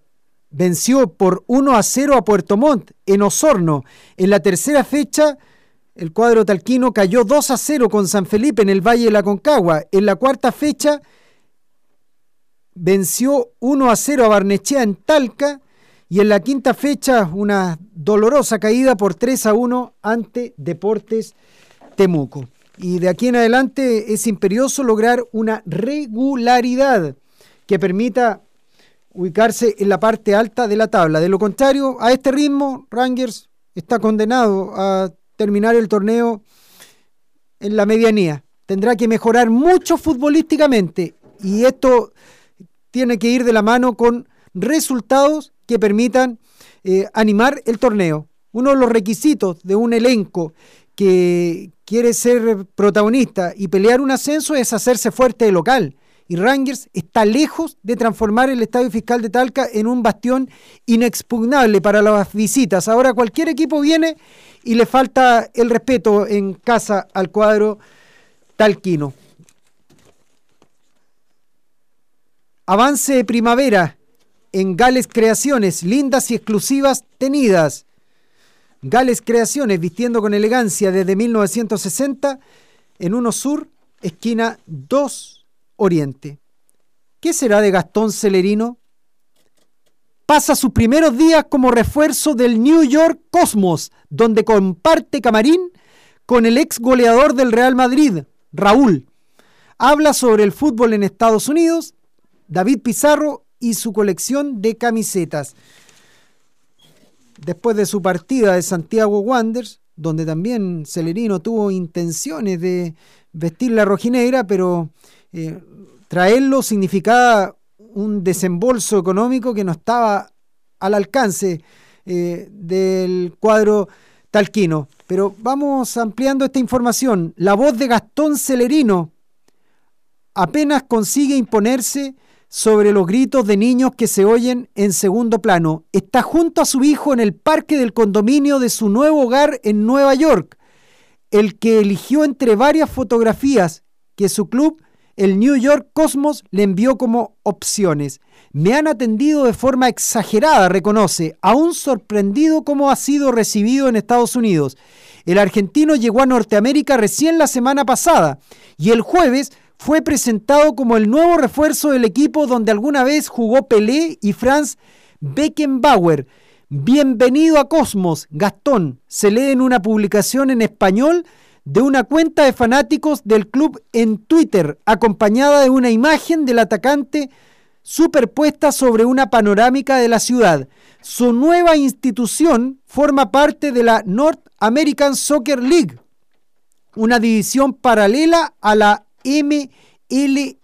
venció por 1 a 0 a Puerto Montt en Osorno. En la tercera fecha el cuadro talquino cayó 2 a 0 con San Felipe en el Valle de la Concagua. En la cuarta fecha venció 1 a 0 a Barnechea en Talca. Y en la quinta fecha una dolorosa caída por 3 a 1 ante Deportes Temuco. Y de aquí en adelante es imperioso lograr una regularidad que permita ubicarse en la parte alta de la tabla. De lo contrario, a este ritmo, Rangers está condenado a terminar el torneo en la medianía. Tendrá que mejorar mucho futbolísticamente y esto tiene que ir de la mano con resultados que permitan eh, animar el torneo. Uno de los requisitos de un elenco que quiere ser protagonista y pelear un ascenso es hacerse fuerte de local. Y Rangers está lejos de transformar el Estadio Fiscal de Talca en un bastión inexpugnable para las visitas. Ahora cualquier equipo viene y le falta el respeto en casa al cuadro talquino. Avance de primavera en Gales Creaciones, lindas y exclusivas tenidas. Gales Creaciones, vistiendo con elegancia desde 1960, en uno sur, esquina 2 Oriente. ¿Qué será de Gastón Celerino? Pasa sus primeros días como refuerzo del New York Cosmos, donde comparte camarín con el ex goleador del Real Madrid, Raúl. Habla sobre el fútbol en Estados Unidos, David Pizarro y su colección de camisetas. Después de su partida de Santiago Wanderers, donde también Celerino tuvo intenciones de vestir la rojinegra, pero eh, traerlo significaba un desembolso económico que no estaba al alcance eh, del cuadro Talquino. Pero vamos ampliando esta información. La voz de Gastón Celerino apenas consigue imponerse sobre los gritos de niños que se oyen en segundo plano. Está junto a su hijo en el parque del condominio de su nuevo hogar en Nueva York, el que eligió entre varias fotografías que su club, el New York Cosmos, le envió como opciones. Me han atendido de forma exagerada, reconoce, aún sorprendido cómo ha sido recibido en Estados Unidos. El argentino llegó a Norteamérica recién la semana pasada y el jueves fue presentado como el nuevo refuerzo del equipo donde alguna vez jugó Pelé y Franz Beckenbauer. Bienvenido a Cosmos, Gastón. Se lee en una publicación en español de una cuenta de fanáticos del club en Twitter, acompañada de una imagen del atacante superpuesta sobre una panorámica de la ciudad. Su nueva institución forma parte de la North American Soccer League, una división paralela a la MLS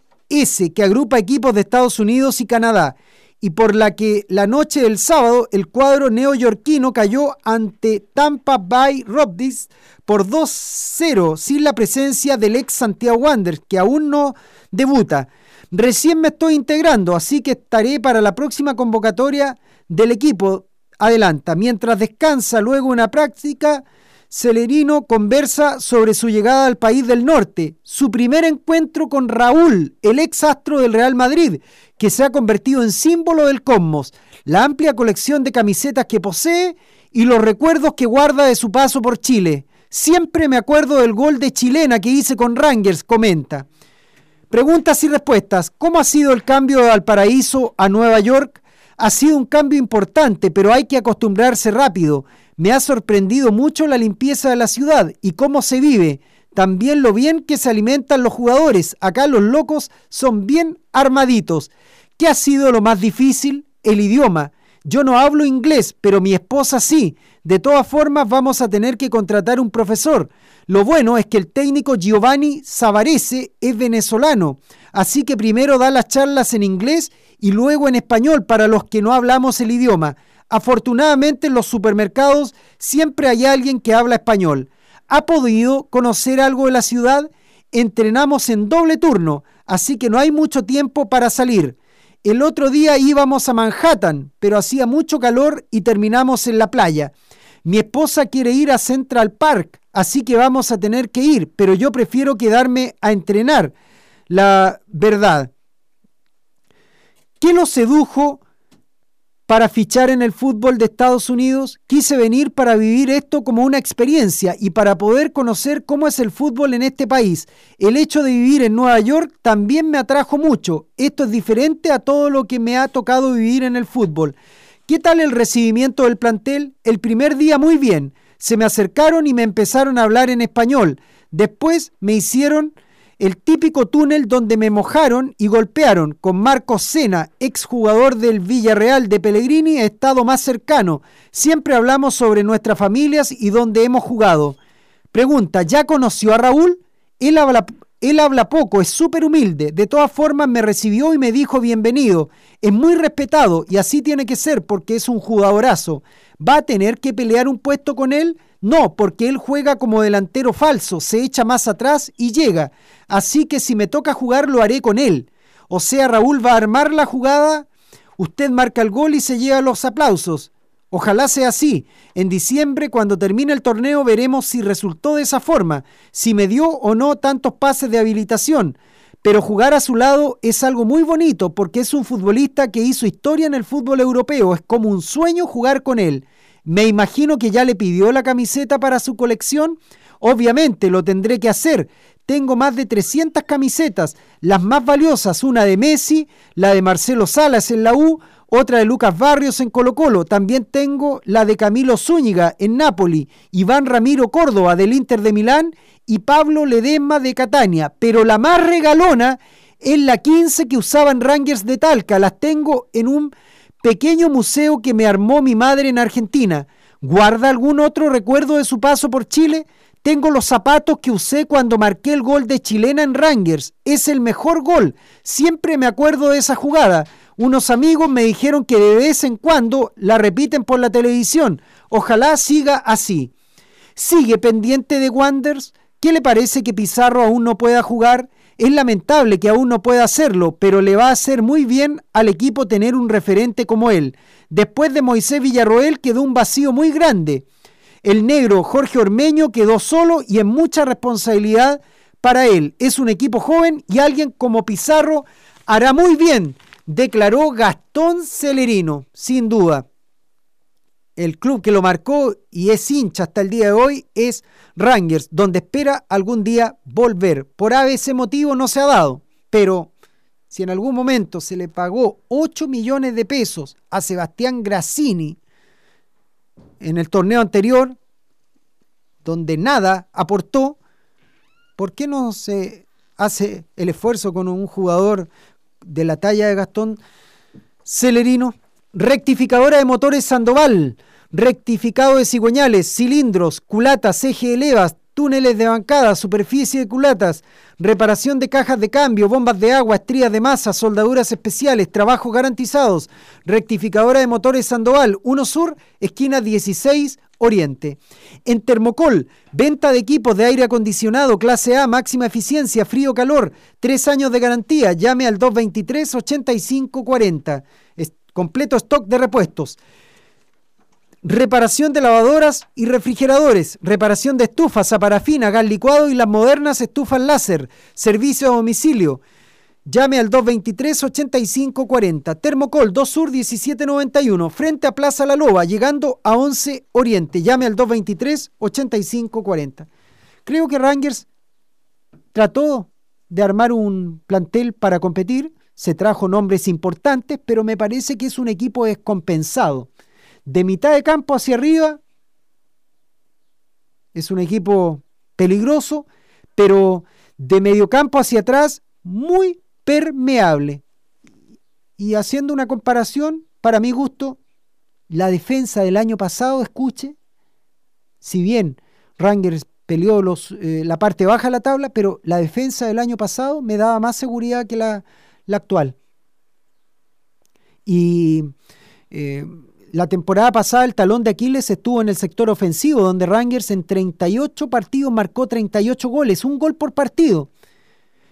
que agrupa equipos de Estados Unidos y Canadá y por la que la noche del sábado el cuadro neoyorquino cayó ante Tampa Bay Rapids por 2-0 sin la presencia del ex Santiago Wanderers que aún no debuta. Recién me estoy integrando, así que estaré para la próxima convocatoria del equipo. Adelanta. Mientras descansa luego una práctica, Celerino conversa sobre su llegada al país del norte, su primer encuentro con Raúl, el ex astro del Real Madrid, que se ha convertido en símbolo del cosmos, la amplia colección de camisetas que posee y los recuerdos que guarda de su paso por Chile. Siempre me acuerdo del gol de chilena que hice con Rangers, comenta. Preguntas y respuestas. ¿Cómo ha sido el cambio de Valparaíso a Nueva York? Ha sido un cambio importante, pero hay que acostumbrarse rápido. Me ha sorprendido mucho la limpieza de la ciudad y cómo se vive. También lo bien que se alimentan los jugadores. Acá los locos son bien armaditos. ¿Qué ha sido lo más difícil? El idioma. Yo no hablo inglés, pero mi esposa sí. De todas formas, vamos a tener que contratar un profesor. Lo bueno es que el técnico Giovanni Savarese es venezolano, así que primero da las charlas en inglés y luego en español para los que no hablamos el idioma. Afortunadamente en los supermercados siempre hay alguien que habla español. ¿Ha podido conocer algo de la ciudad? Entrenamos en doble turno, así que no hay mucho tiempo para salir. El otro día íbamos a Manhattan, pero hacía mucho calor y terminamos en la playa. Mi esposa quiere ir a Central Park, así que vamos a tener que ir, pero yo prefiero quedarme a entrenar. La verdad. ¿Qué lo sedujo para fichar en el fútbol de Estados Unidos? Quise venir para vivir esto como una experiencia y para poder conocer cómo es el fútbol en este país. El hecho de vivir en Nueva York también me atrajo mucho. Esto es diferente a todo lo que me ha tocado vivir en el fútbol. ¿Qué tal el recibimiento del plantel? El primer día muy bien. Se me acercaron y me empezaron a hablar en español. Después me hicieron el típico túnel donde me mojaron y golpearon. Con Marcos Sena, exjugador del Villarreal de Pellegrini, he estado más cercano. Siempre hablamos sobre nuestras familias y dónde hemos jugado. Pregunta, ¿ya conoció a Raúl? Él habla, él habla poco, es súper humilde. De todas formas me recibió y me dijo bienvenido. Es muy respetado y así tiene que ser porque es un jugadorazo. ¿Va a tener que pelear un puesto con él? No, porque él juega como delantero falso, se echa más atrás y llega. Así que si me toca jugar lo haré con él. O sea, Raúl va a armar la jugada, usted marca el gol y se lleva los aplausos. Ojalá sea así. En diciembre, cuando termine el torneo, veremos si resultó de esa forma, si me dio o no tantos pases de habilitación. Pero jugar a su lado es algo muy bonito porque es un futbolista que hizo historia en el fútbol europeo. Es como un sueño jugar con él. Me imagino que ya le pidió la camiseta para su colección. Obviamente lo tendré que hacer. Tengo más de 300 camisetas, las más valiosas, una de Messi, la de Marcelo Salas en la U, otra de Lucas Barrios en Colo Colo. También tengo la de Camilo Zúñiga en Nápoli, Iván Ramiro Córdoba del Inter de Milán y Pablo Ledesma de Catania. Pero la más regalona es la 15 que usaban Rangers de Talca. Las tengo en un pequeño museo que me armó mi madre en Argentina. ¿Guarda algún otro recuerdo de su paso por Chile? Tengo los zapatos que usé cuando marqué el gol de chilena en Rangers. Es el mejor gol. Siempre me acuerdo de esa jugada. Unos amigos me dijeron que de vez en cuando la repiten por la televisión. Ojalá siga así. sigue pendiente de Wanders. ¿Qué le parece que Pizarro aún no pueda jugar? Es lamentable que aún no pueda hacerlo, pero le va a hacer muy bien al equipo tener un referente como él. Después de Moisés Villarroel quedó un vacío muy grande. El negro Jorge Ormeño quedó solo y en mucha responsabilidad para él. Es un equipo joven y alguien como Pizarro hará muy bien, declaró Gastón Celerino, sin duda. El club que lo marcó y es hincha hasta el día de hoy es Rangers, donde espera algún día volver. Por ese motivo no se ha dado, pero si en algún momento se le pagó 8 millones de pesos a Sebastián Grassini en el torneo anterior, donde nada aportó, ¿por qué no se hace el esfuerzo con un jugador de la talla de Gastón Celerino? Rectificadora de motores Sandoval, rectificado de cigüeñales, cilindros, culatas, eje de levas, túneles de bancada, superficie de culatas, reparación de cajas de cambio, bombas de agua, estrías de masa, soldaduras especiales, trabajos garantizados, rectificadora de motores Sandoval, 1 Sur, esquina 16 Oriente. En Termocol, venta de equipos de aire acondicionado, clase A, máxima eficiencia, frío, calor, tres años de garantía. Llame al 223-8540. Completo stock de repuestos. Reparación de lavadoras y refrigeradores, reparación de estufas a parafina, gas licuado y las modernas estufas láser, servicio a domicilio. Llame al 223-8540. Termocol 2 Sur 1791, frente a Plaza La Loba, llegando a 11 Oriente. Llame al 223-8540. Creo que Rangers trató de armar un plantel para competir. Se trajo nombres importantes, pero me parece que es un equipo descompensado. De mitad de campo hacia arriba es un equipo peligroso, pero de medio campo hacia atrás muy permeable. Y haciendo una comparación, para mi gusto, la defensa del año pasado, escuche, si bien Rangers peleó los, eh, la parte baja de la tabla, pero la defensa del año pasado me daba más seguridad que la, actual. Y eh, la temporada pasada el talón de Aquiles estuvo en el sector ofensivo, donde Rangers en 38 partidos marcó 38 goles, un gol por partido.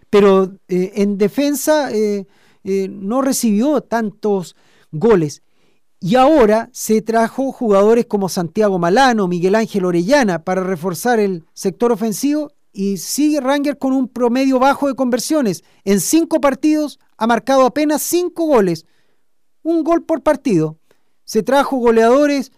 Pero eh, en defensa eh, eh, no recibió tantos goles. Y ahora se trajo jugadores como Santiago Malano, Miguel Ángel Orellana para reforzar el sector ofensivo y sigue Rangers con un promedio bajo de conversiones. En cinco partidos ha marcado apenas cinco goles, un gol por partido. Se trajo goleadores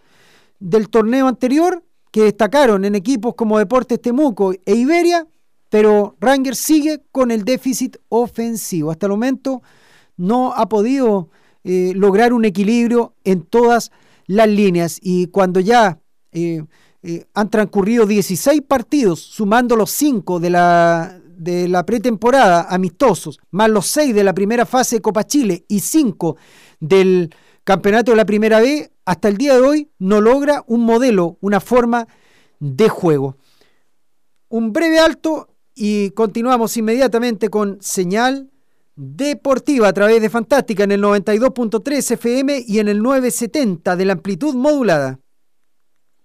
del torneo anterior que destacaron en equipos como Deportes Temuco e Iberia, pero Rangers sigue con el déficit ofensivo. Hasta el momento no ha podido eh, lograr un equilibrio en todas las líneas y cuando ya eh, eh, han transcurrido 16 partidos, sumando los 5 de la, de la pretemporada amistosos, más los 6 de la primera fase de Copa Chile y 5 del campeonato de la primera B, hasta el día de hoy no logra un modelo, una forma de juego. Un breve alto y continuamos inmediatamente con señal deportiva a través de Fantástica en el 92.3 FM y en el 970 de la amplitud modulada.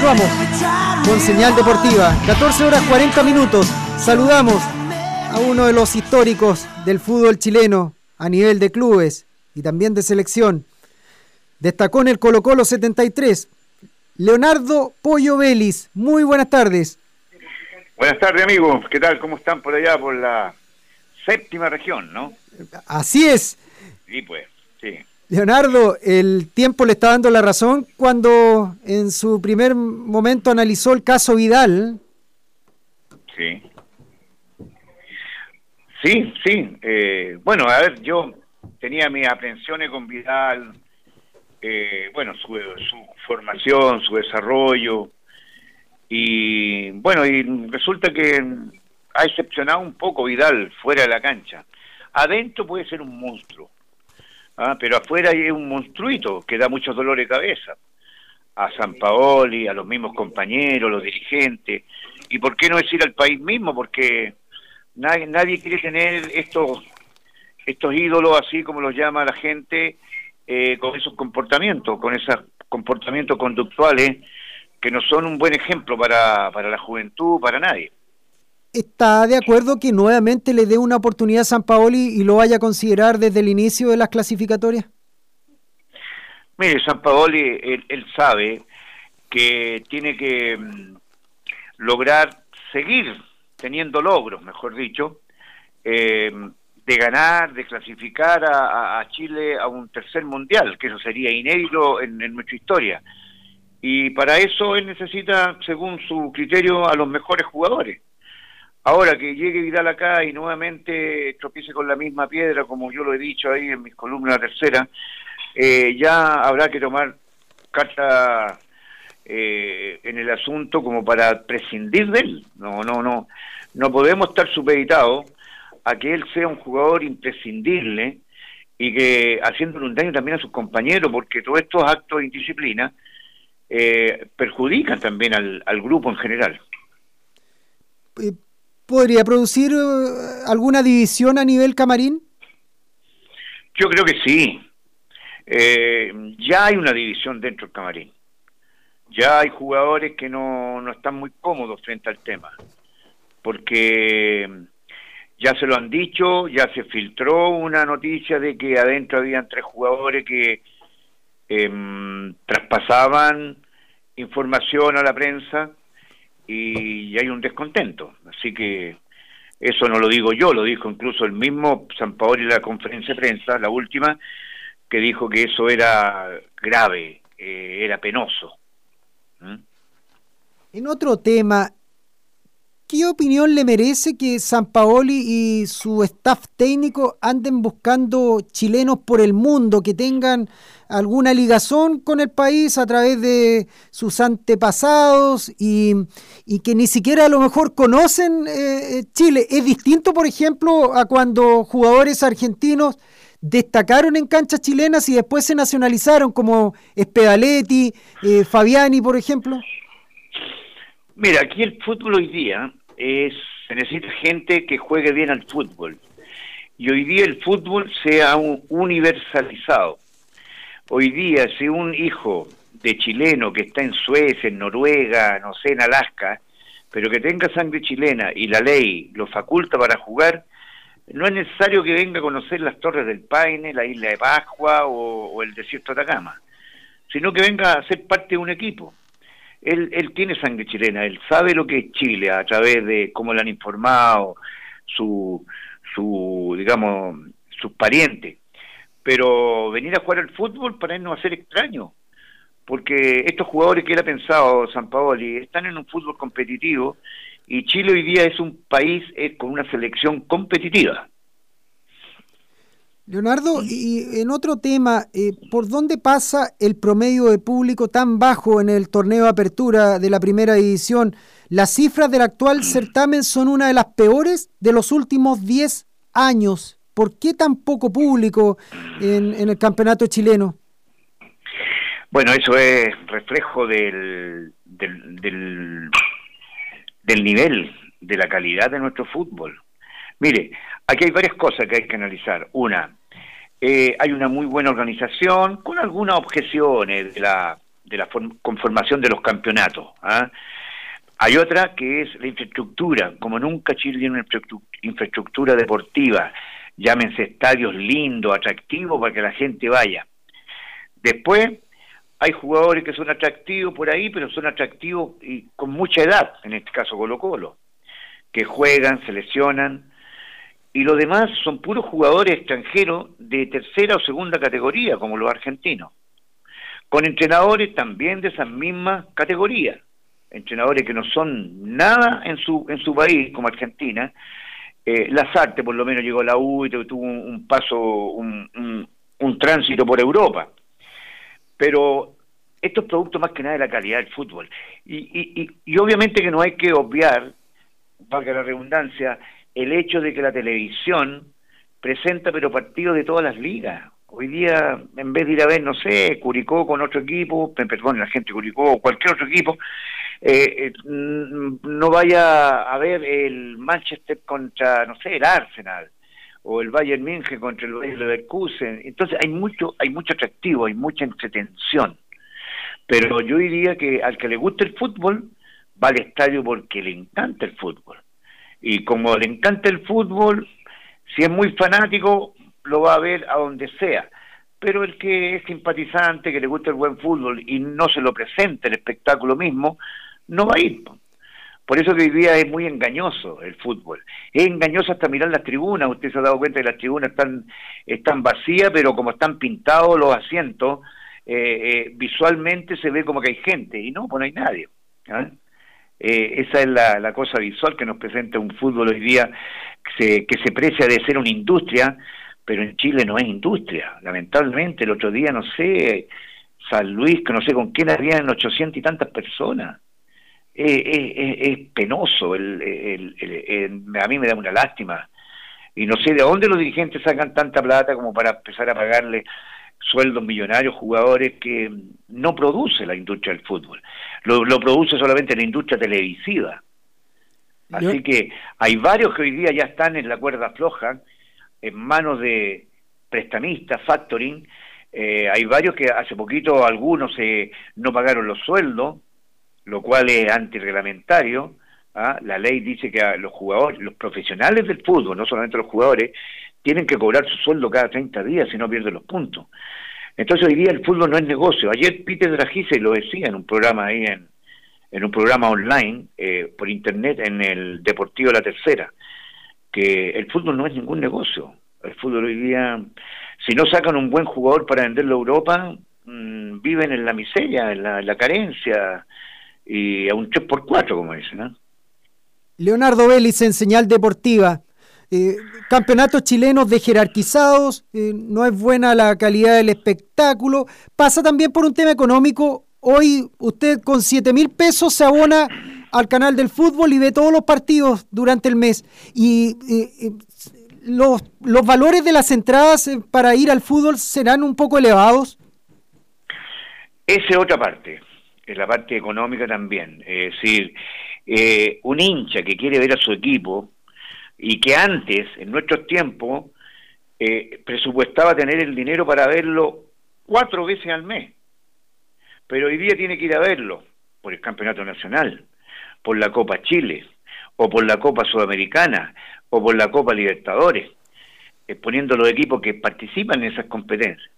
Continuamos con señal deportiva. 14 horas 40 minutos. Saludamos a uno de los históricos del fútbol chileno a nivel de clubes y también de selección. Destacó en el Colo Colo 73. Leonardo Pollo Vélez. Muy buenas tardes. Buenas tardes, amigos. ¿Qué tal? ¿Cómo están por allá, por la séptima región, no? Así es. Sí, pues, sí. Leonardo, el tiempo le está dando la razón cuando en su primer momento analizó el caso Vidal. Sí. Sí, sí. Eh, bueno, a ver, yo tenía mis aprensiones con Vidal, eh, bueno, su, su formación, su desarrollo, y bueno, y resulta que ha excepcionado un poco Vidal fuera de la cancha. Adentro puede ser un monstruo, ¿ah? pero afuera hay un monstruito que da muchos dolores de cabeza. A San Paoli, a los mismos compañeros, los dirigentes, y por qué no decir al país mismo, porque nadie, nadie quiere tener estos, estos ídolos, así como los llama la gente, eh, con esos comportamientos, con esos comportamientos conductuales que no son un buen ejemplo para, para la juventud, para nadie. ¿Está de acuerdo que nuevamente le dé una oportunidad a San Paoli y lo vaya a considerar desde el inicio de las clasificatorias? Mire, San Paoli, él, él sabe que tiene que mm, lograr seguir teniendo logros, mejor dicho, eh, de ganar, de clasificar a, Chile a un tercer mundial, que eso sería inédito en, en nuestra historia. Y para eso él necesita, según su criterio, a los mejores jugadores. Ahora que llegue Vidal acá y nuevamente tropiece con la misma piedra, como yo lo he dicho ahí en mis columnas tercera, eh, ya habrá que tomar carta eh, en el asunto como para prescindir de él. No, no, no. No podemos estar supeditados a que él sea un jugador imprescindible y que haciéndole un daño también a sus compañeros, porque todos estos actos de indisciplina eh, perjudican también al, al grupo en general. ¿Podría producir eh, alguna división a nivel camarín? Yo creo que sí. Eh, ya hay una división dentro del camarín. Ya hay jugadores que no, no están muy cómodos frente al tema. Porque ya se lo han dicho, ya se filtró una noticia de que adentro habían tres jugadores que em, traspasaban información a la prensa y hay un descontento. Así que eso no lo digo yo, lo dijo incluso el mismo San Paolo en la conferencia de prensa, la última, que dijo que eso era grave, eh, era penoso. ¿Mm? En otro tema, ¿qué opinión le merece que San Paoli y su staff técnico anden buscando chilenos por el mundo que tengan alguna ligazón con el país a través de sus antepasados y, y que ni siquiera a lo mejor conocen eh, eh, Chile? Es distinto, por ejemplo, a cuando jugadores argentinos destacaron en canchas chilenas y después se nacionalizaron, como Spedaletti, eh, Fabiani, por ejemplo. Mira, aquí el fútbol hoy día es se necesita gente que juegue bien al fútbol. Y hoy día el fútbol se ha un- universalizado. Hoy día, si un hijo de chileno que está en Suecia, en Noruega, no sé, en Alaska, pero que tenga sangre chilena y la ley lo faculta para jugar, no es necesario que venga a conocer las Torres del Paine, la isla de Pascua o, o el desierto de Atacama, sino que venga a ser parte de un equipo. Él, tiene sangre chilena, él sabe lo que es Chile a través de cómo le han informado su, su digamos, sus parientes. Pero venir a jugar al fútbol para él no va a ser extraño, porque estos jugadores que él ha pensado, San Paoli, están en un fútbol competitivo y Chile hoy día es un país eh, con una selección competitiva. Leonardo, y en otro tema, eh, ¿por dónde pasa el promedio de público tan bajo en el torneo de apertura de la primera división? Las cifras del actual [CLEARS THROAT] certamen son una de las peores de los últimos 10 años. ¿Por qué tan poco público en, en el campeonato chileno? Bueno, eso es reflejo del, del, del, del nivel, de la calidad de nuestro fútbol. Mire, aquí hay varias cosas que hay que analizar. Una, eh, hay una muy buena organización con algunas objeciones de la, de la form- conformación de los campeonatos. ¿ah? Hay otra que es la infraestructura, como nunca Chile tiene una infraestru- infraestructura deportiva, llámense estadios lindos, atractivos para que la gente vaya. Después hay jugadores que son atractivos por ahí, pero son atractivos y con mucha edad, en este caso Colo Colo, que juegan, se lesionan, y los demás son puros jugadores extranjeros de tercera o segunda categoría, como los argentinos, con entrenadores también de esas mismas categorías, entrenadores que no son nada en su, en su país, como Argentina. Eh, Lazarte por lo menos llegó a la U y tuvo un, un paso, un, un- un tránsito por Europa. Pero esto es producto más que nada de la calidad del fútbol. Y, y, y, y obviamente que no hay que obviar, valga la redundancia, el hecho de que la televisión presenta pero partidos de todas las ligas. Hoy día, en vez de ir a ver, no sé, Curicó con otro equipo, perdón, la gente Curicó o cualquier otro equipo, eh, eh, no vaya a ver el Manchester contra, no sé, el Arsenal o el Bayern München contra el Bayern Leverkusen. Entonces hay mucho, hay mucho atractivo, hay mucha entretención. Pero yo diría que al que le gusta el fútbol va al estadio porque le encanta el fútbol. Y como le encanta el fútbol, si es muy fanático, lo va a ver a donde sea. Pero el que es simpatizante, que le gusta el buen fútbol y no se lo presenta el espectáculo mismo, no va a ir. po. Por eso que hoy día es muy engañoso el fútbol. Es engañoso hasta mirar las tribunas. Usted se ha dado cuenta que las tribunas están, están vacías, pero como están pintados los asientos, eh, eh, visualmente se ve como que hay gente. Y no, pues no hay nadie. ¿ah? Eh, esa es la, la cosa visual que nos presenta un fútbol hoy día que se, que se precia de ser una industria, pero en Chile no es industria. Lamentablemente, el otro día, no sé, San Luis, que no sé con quién habían 800 y tantas personas. Eh, eh, eh, es penoso, el, a mí me da una lástima. Y no sé de dónde los dirigentes sacan tanta plata como para empezar a pagarle sueldos millonarios jugadores que no produce la industria del fútbol, lo, lo produce solamente la industria televisiva. Así Yo- que hay varios que hoy día ya están en la cuerda floja, en manos de prestamistas, factoring. Eh, hay varios que hace poquito algunos eh, no pagaron los sueldos, lo cual es antirreglamentario. ¿ah? La ley dice que a los jugadores, los profesionales del fútbol, no solamente los jugadores, tienen que cobrar su sueldo cada 30 días si no pierden los puntos. Entonces hoy día el fútbol no es negocio. Ayer Peter Draghice lo decía en un programa ahí en, en un programa online eh, por internet en el Deportivo La Tercera, que el fútbol no es ningún negocio. El fútbol hoy día, si no sacan un buen jugador para venderlo a Europa, mm, viven en la miseria, en la, en la carencia y a un 3x4, como dicen. ¿no? Leonardo Vélez en señal deportiva. Eh, campeonatos chilenos de jerarquizados, eh, no es buena la calidad del espectáculo. Pasa también por un tema económico. Hoy usted con 7 mil pesos se abona al canal del fútbol y ve todos los partidos durante el mes. Y eh, eh, los, los valores de las entradas eh, para ir al fútbol serán un poco elevados. Esa es otra parte, es la parte económica también. Es decir, eh, un hincha que quiere ver a su equipo y que antes, en nuestros tiempos, eh, presupuestaba tener el dinero para verlo cuatro veces al mes. Pero hoy día tiene que ir a verlo por el Campeonato Nacional, por la Copa Chile, o por la Copa Sudamericana, o por la Copa Libertadores, eh, poniendo los equipos que participan en esas competencias.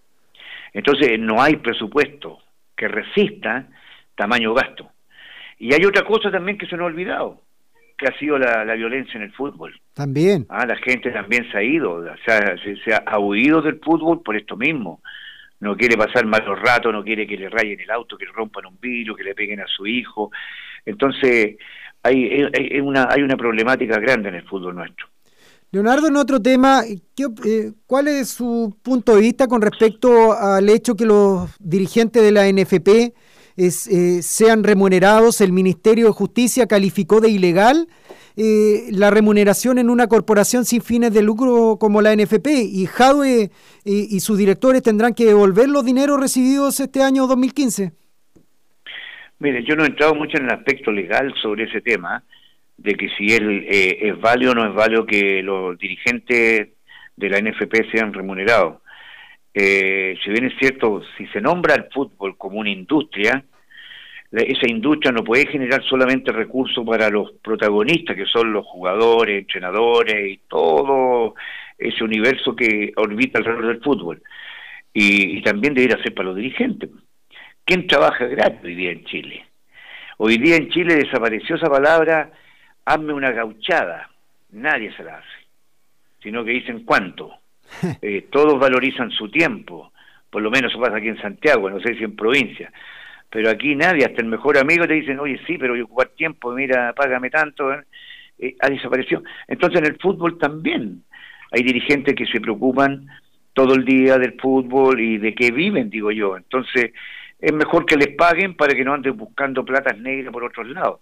Entonces no hay presupuesto que resista tamaño gasto. Y hay otra cosa también que se nos ha olvidado, que ha sido la, la violencia en el fútbol. También. Ah, la gente también se ha ido, o sea, se, se ha huido del fútbol por esto mismo. No quiere pasar malos ratos, no quiere que le rayen el auto, que le rompan un vidrio, que le peguen a su hijo. Entonces, hay, hay- una, hay una problemática grande en el fútbol nuestro. Leonardo, en otro tema, ¿qué op- eh, ¿cuál es su punto de vista con respecto al hecho que los dirigentes de la NFP eh, sean remunerados? El Ministerio de Justicia calificó de ilegal eh, la remuneración en una corporación sin fines de lucro como la NFP y Jadwe y, y sus directores tendrán que devolver los dineros recibidos este año 2015. Mire, yo no he entrado mucho en el aspecto legal sobre ese tema, de que si eh, es válido o no es válido que los dirigentes de la NFP sean remunerados. Eh, si bien es cierto, si se nombra el fútbol como una industria, esa industria no puede generar solamente recursos para los protagonistas, que son los jugadores, entrenadores y todo ese universo que orbita alrededor del fútbol. Y, y también debería ser para los dirigentes. ¿Quién trabaja gratis hoy día en Chile? Hoy día en Chile desapareció esa palabra, hazme una gauchada. Nadie se la hace, sino que dicen cuánto. [LAUGHS] Eh, todos valorizan su tiempo, por lo menos eso pasa aquí en Santiago, no sé si en provincia. Pero aquí nadie, hasta el mejor amigo te dicen, oye, sí, pero voy a ocupar tiempo, mira, págame tanto. ¿eh? Eh, ha desaparecido. Entonces en el fútbol también hay dirigentes que se preocupan todo el día del fútbol y de qué viven, digo yo. Entonces es mejor que les paguen para que no anden buscando platas negras por otros lados,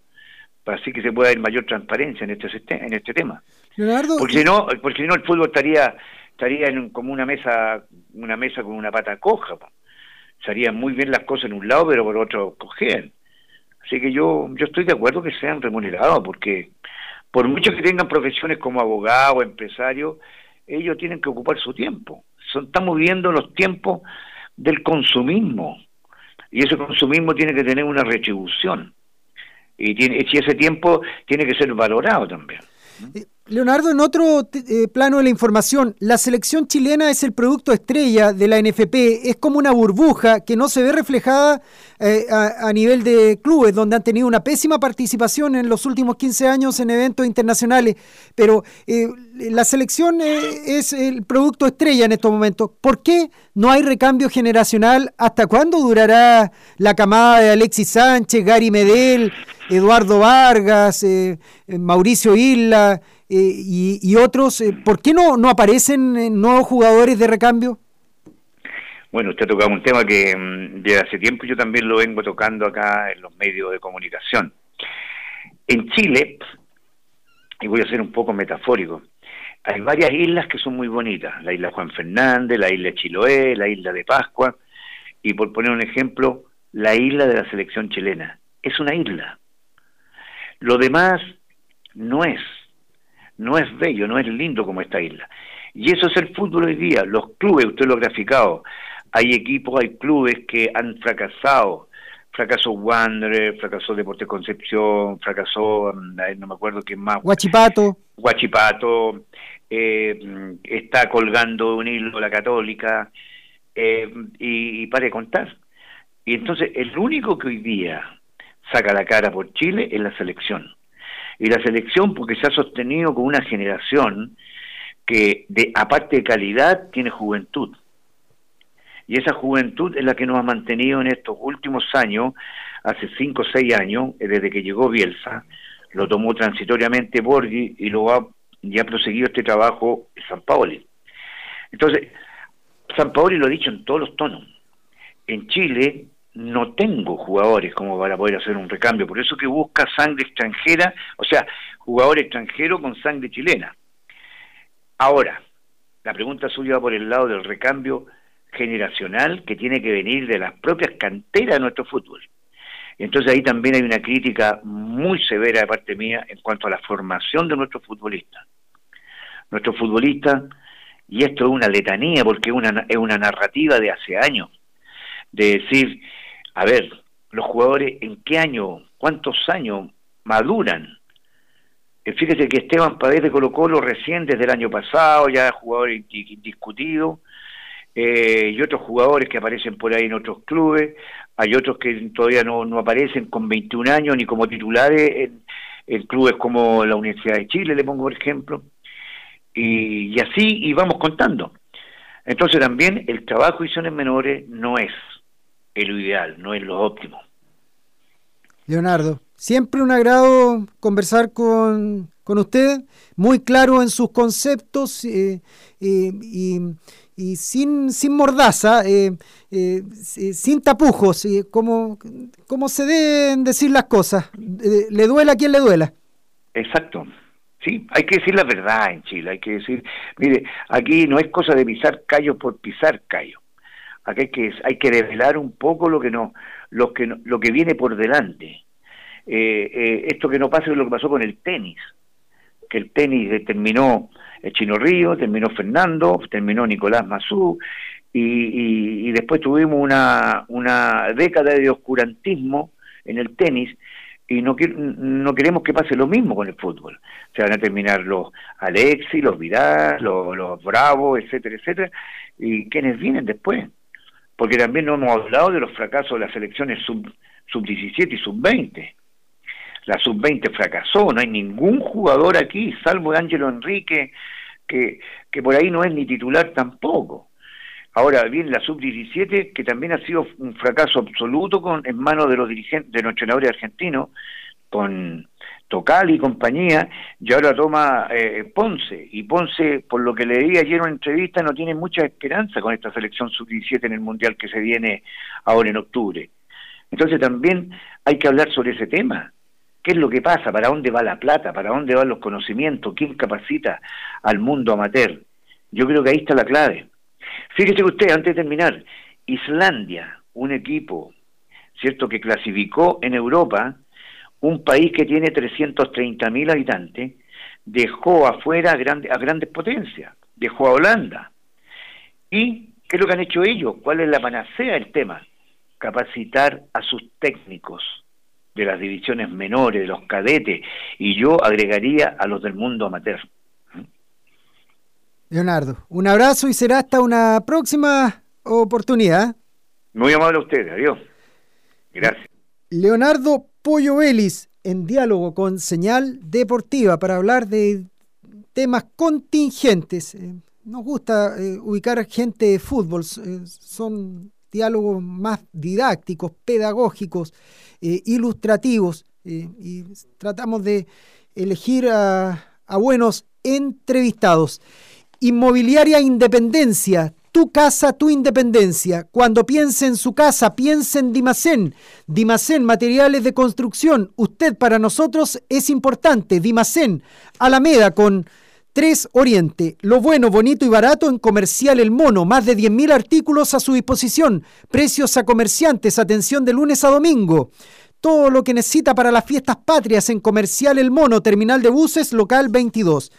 para así que se pueda dar mayor transparencia en este, en este tema. Leonardo, Porque si no, porque si no el fútbol estaría estaría como una mesa una mesa con una pata coja. harían muy bien las cosas en un lado, pero por otro cojean. Así que yo yo estoy de acuerdo que sean remunerados, porque por mucho que tengan profesiones como abogado empresario, ellos tienen que ocupar su tiempo. Estamos viviendo los tiempos del consumismo y ese consumismo tiene que tener una retribución y tiene, si ese tiempo tiene que ser valorado también. Leonardo, en otro eh, plano de la información, la selección chilena es el producto estrella de la NFP, es como una burbuja que no se ve reflejada eh, a, nivel de clubes, donde han tenido una pésima participación en los últimos 15 años en eventos internacionales, pero eh, la selección es el producto estrella en estos momentos. ¿Por qué no hay recambio generacional? ¿Hasta cuándo durará la camada de Alexis Sánchez, Gary Medel, Eduardo Vargas, eh, eh, Mauricio Isla eh, y, otros? eh, ¿Por qué no, no aparecen nuevos jugadores de recambio? Bueno, usted ha tocado un tema que mm, desde hace tiempo yo también lo vengo tocando acá en los medios de comunicación. En Chile, y voy a ser un poco metafórico, hay varias islas que son muy bonitas, la isla Juan Fernández, la isla Chiloé, la isla de Pascua, y por poner un ejemplo, la isla de la selección chilena. Es una isla. Lo demás no es, no es bello, no es lindo como esta isla. Y eso es el fútbol hoy día. Los clubes, usted lo ha graficado, hay equipos, hay clubes que han fracasado. Fracasó Wanderer, fracasó Deportes Concepción, fracasó, mm, no me acuerdo quién más, Guachipato. Guachipato, eh, mm, está colgando un hilo la católica, eh, y, y pare de contar. Y entonces el único que hoy día saca la cara por Chile es la selección. Y la selección porque se ha sostenido con una generación que, de, aparte de calidad, tiene juventud. Y esa juventud es la que nos ha mantenido en estos últimos años, hace cinco o seis años, eh, desde que llegó Bielsa, lo tomó transitoriamente Borghi y lo ha, y ha proseguido este trabajo San Paoli. Entonces, San Paoli lo ha dicho en todos los tonos. En Chile no tengo jugadores como para poder hacer un recambio, por eso que busca sangre extranjera, o sea, jugador extranjero con sangre chilena. Ahora, la pregunta suya va por el lado del recambio generacional que tiene que venir de las propias canteras de nuestro fútbol. Entonces ahí también hay una crítica muy severa de parte mía en cuanto a la formación de nuestros futbolistas. Nuestros futbolistas, y esto es una letanía porque una, es una narrativa de hace años, de decir, a ver, los jugadores en qué año, cuántos años maduran. Eh, Fíjese que Esteban Paredes de Colo Colo recién desde el año pasado, ya jugador indi- indiscutido, eh, y otros jugadores que aparecen por ahí en otros clubes, hay otros que todavía no, no aparecen con 21 años ni como titulares en, en clubes como la Universidad de Chile, le pongo por ejemplo, y, y así y vamos contando. Entonces también el trabajo y zonas menores no es lo ideal, no es lo óptimo. Leonardo, siempre un agrado conversar con, con usted, muy claro en sus conceptos eh, eh, y, y sin, sin mordaza, eh, si- sin tapujos, como, como se deben decir las cosas. Le duela a quien le duela. Exacto. Sí, hay que decir la verdad en Chile, hay que decir, mire, aquí no es cosa de pisar callo por pisar callo. Aquí hay que hay que revelar un poco lo que no lo que viene por delante. Eh, eh, esto que no pasa es lo que pasó con el tenis, que el tenis eh, terminó el Chino Río, terminó Fernando, terminó Nicolás Mazú, y, y- y después tuvimos una, una década de oscurantismo en el tenis y no, no queremos que pase lo mismo con el fútbol. Se van a terminar los Alexi, los Vidal, los, los Bravo, etcétera, etcétera, y quienes vienen después. Porque también no hemos hablado de los fracasos de las selecciones sub, sub 17 y sub 20. La sub 20 fracasó, no hay ningún jugador aquí, salvo Ángelo Enrique, que, que por ahí no es ni titular tampoco. Ahora bien, la sub-17, que también ha sido un fracaso absoluto con, en manos de los dirigentes, de los entrenadores argentinos, con Tocal y compañía, y ahora toma eh, Ponce. Y Ponce, por lo que leí ayer en una entrevista, no tiene mucha esperanza con esta selección sub-17 en el Mundial que se viene ahora en octubre. Entonces también hay que hablar sobre ese tema. ¿Qué es lo que pasa? ¿Para dónde va la plata? ¿Para dónde van los conocimientos? ¿Quién capacita al mundo amateur? Yo creo que ahí está la clave. Fíjese usted, antes de terminar, Islandia, un equipo, ¿cierto?, que clasificó en Europa, un país que tiene 330.000 habitantes, dejó afuera a, grande- a grandes potencias, dejó a Holanda. ¿Y qué es lo que han hecho ellos? ¿Cuál es la panacea del tema? Capacitar a sus técnicos de las divisiones menores, de los cadetes, y yo agregaría a los del mundo amateur. Leonardo, un abrazo y será hasta una próxima oportunidad. Muy amable a ustedes, adiós. Gracias. Leonardo Pollo Vélez en diálogo con Señal Deportiva para hablar de temas contingentes. Eh, nos gusta eh, ubicar gente de fútbol, eh, son diálogos más didácticos, pedagógicos, ilustrativos y tratamos de elegir a, a buenos entrevistados. Inmobiliaria Independencia, tu casa, tu independencia. Cuando piense en su casa, piense en Dimacén. Dimacén, materiales de construcción. Usted para nosotros es importante. Dimacén, Alameda con 3 Oriente. Lo bueno, bonito y barato en Comercial El Mono. Más de 10.000 artículos a su disposición. Precios a comerciantes. Atención de lunes a domingo. Todo lo que necesita para las fiestas patrias en Comercial El Mono, Terminal de Buses, local 22.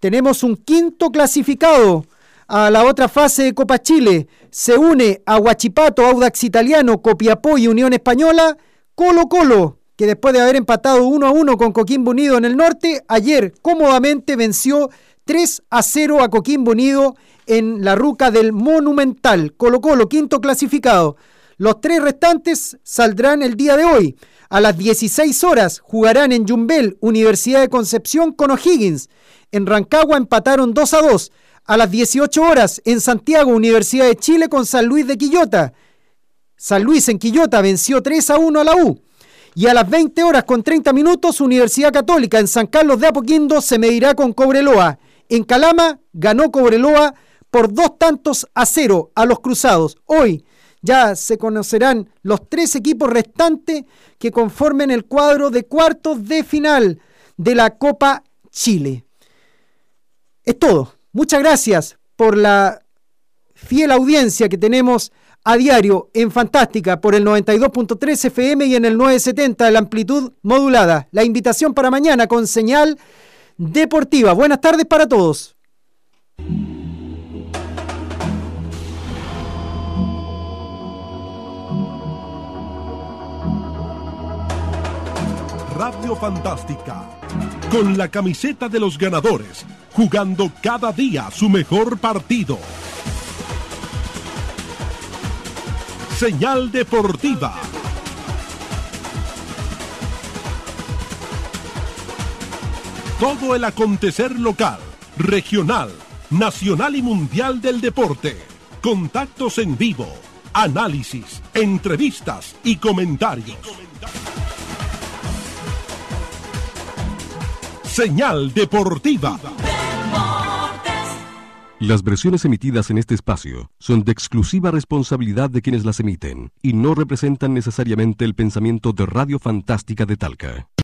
Tenemos un quinto clasificado a la otra fase de Copa Chile. Se une a Huachipato, Audax Italiano, Copiapó y Unión Española. Colo Colo, que después de haber empatado 1 a 1 con Coquimbo Unido en el norte, ayer cómodamente venció 3 a 0 a Coquimbo Unido en la ruca del Monumental. Colo Colo, quinto clasificado. Los tres restantes saldrán el día de hoy. A las 16 horas jugarán en Yumbel, Universidad de Concepción con O'Higgins. En Rancagua empataron 2 a 2. A las 18 horas en Santiago, Universidad de Chile con San Luis de Quillota. San Luis en Quillota venció 3 a 1 a la U. Y a las 20 horas con 30 minutos, Universidad Católica en San Carlos de Apoquindo se medirá con Cobreloa. En Calama ganó Cobreloa por dos tantos a cero a los Cruzados. Hoy ya se conocerán los tres equipos restantes que conformen el cuadro de cuartos de final de la Copa Chile. Es todo. Muchas gracias por la fiel audiencia que tenemos a diario en Fantástica por el 92.3 FM y en el 970 de la amplitud modulada. La invitación para mañana con señal deportiva. Buenas tardes para todos. Radio Fantástica. Con la camiseta de los ganadores, jugando cada día su mejor partido. Señal Deportiva. Todo el acontecer local, regional, nacional y mundial del deporte. Contactos en vivo, análisis, entrevistas y comentarios. Señal Deportiva. Las versiones emitidas en este espacio son de exclusiva responsabilidad de quienes las emiten y no representan necesariamente el pensamiento de Radio Fantástica de Talca.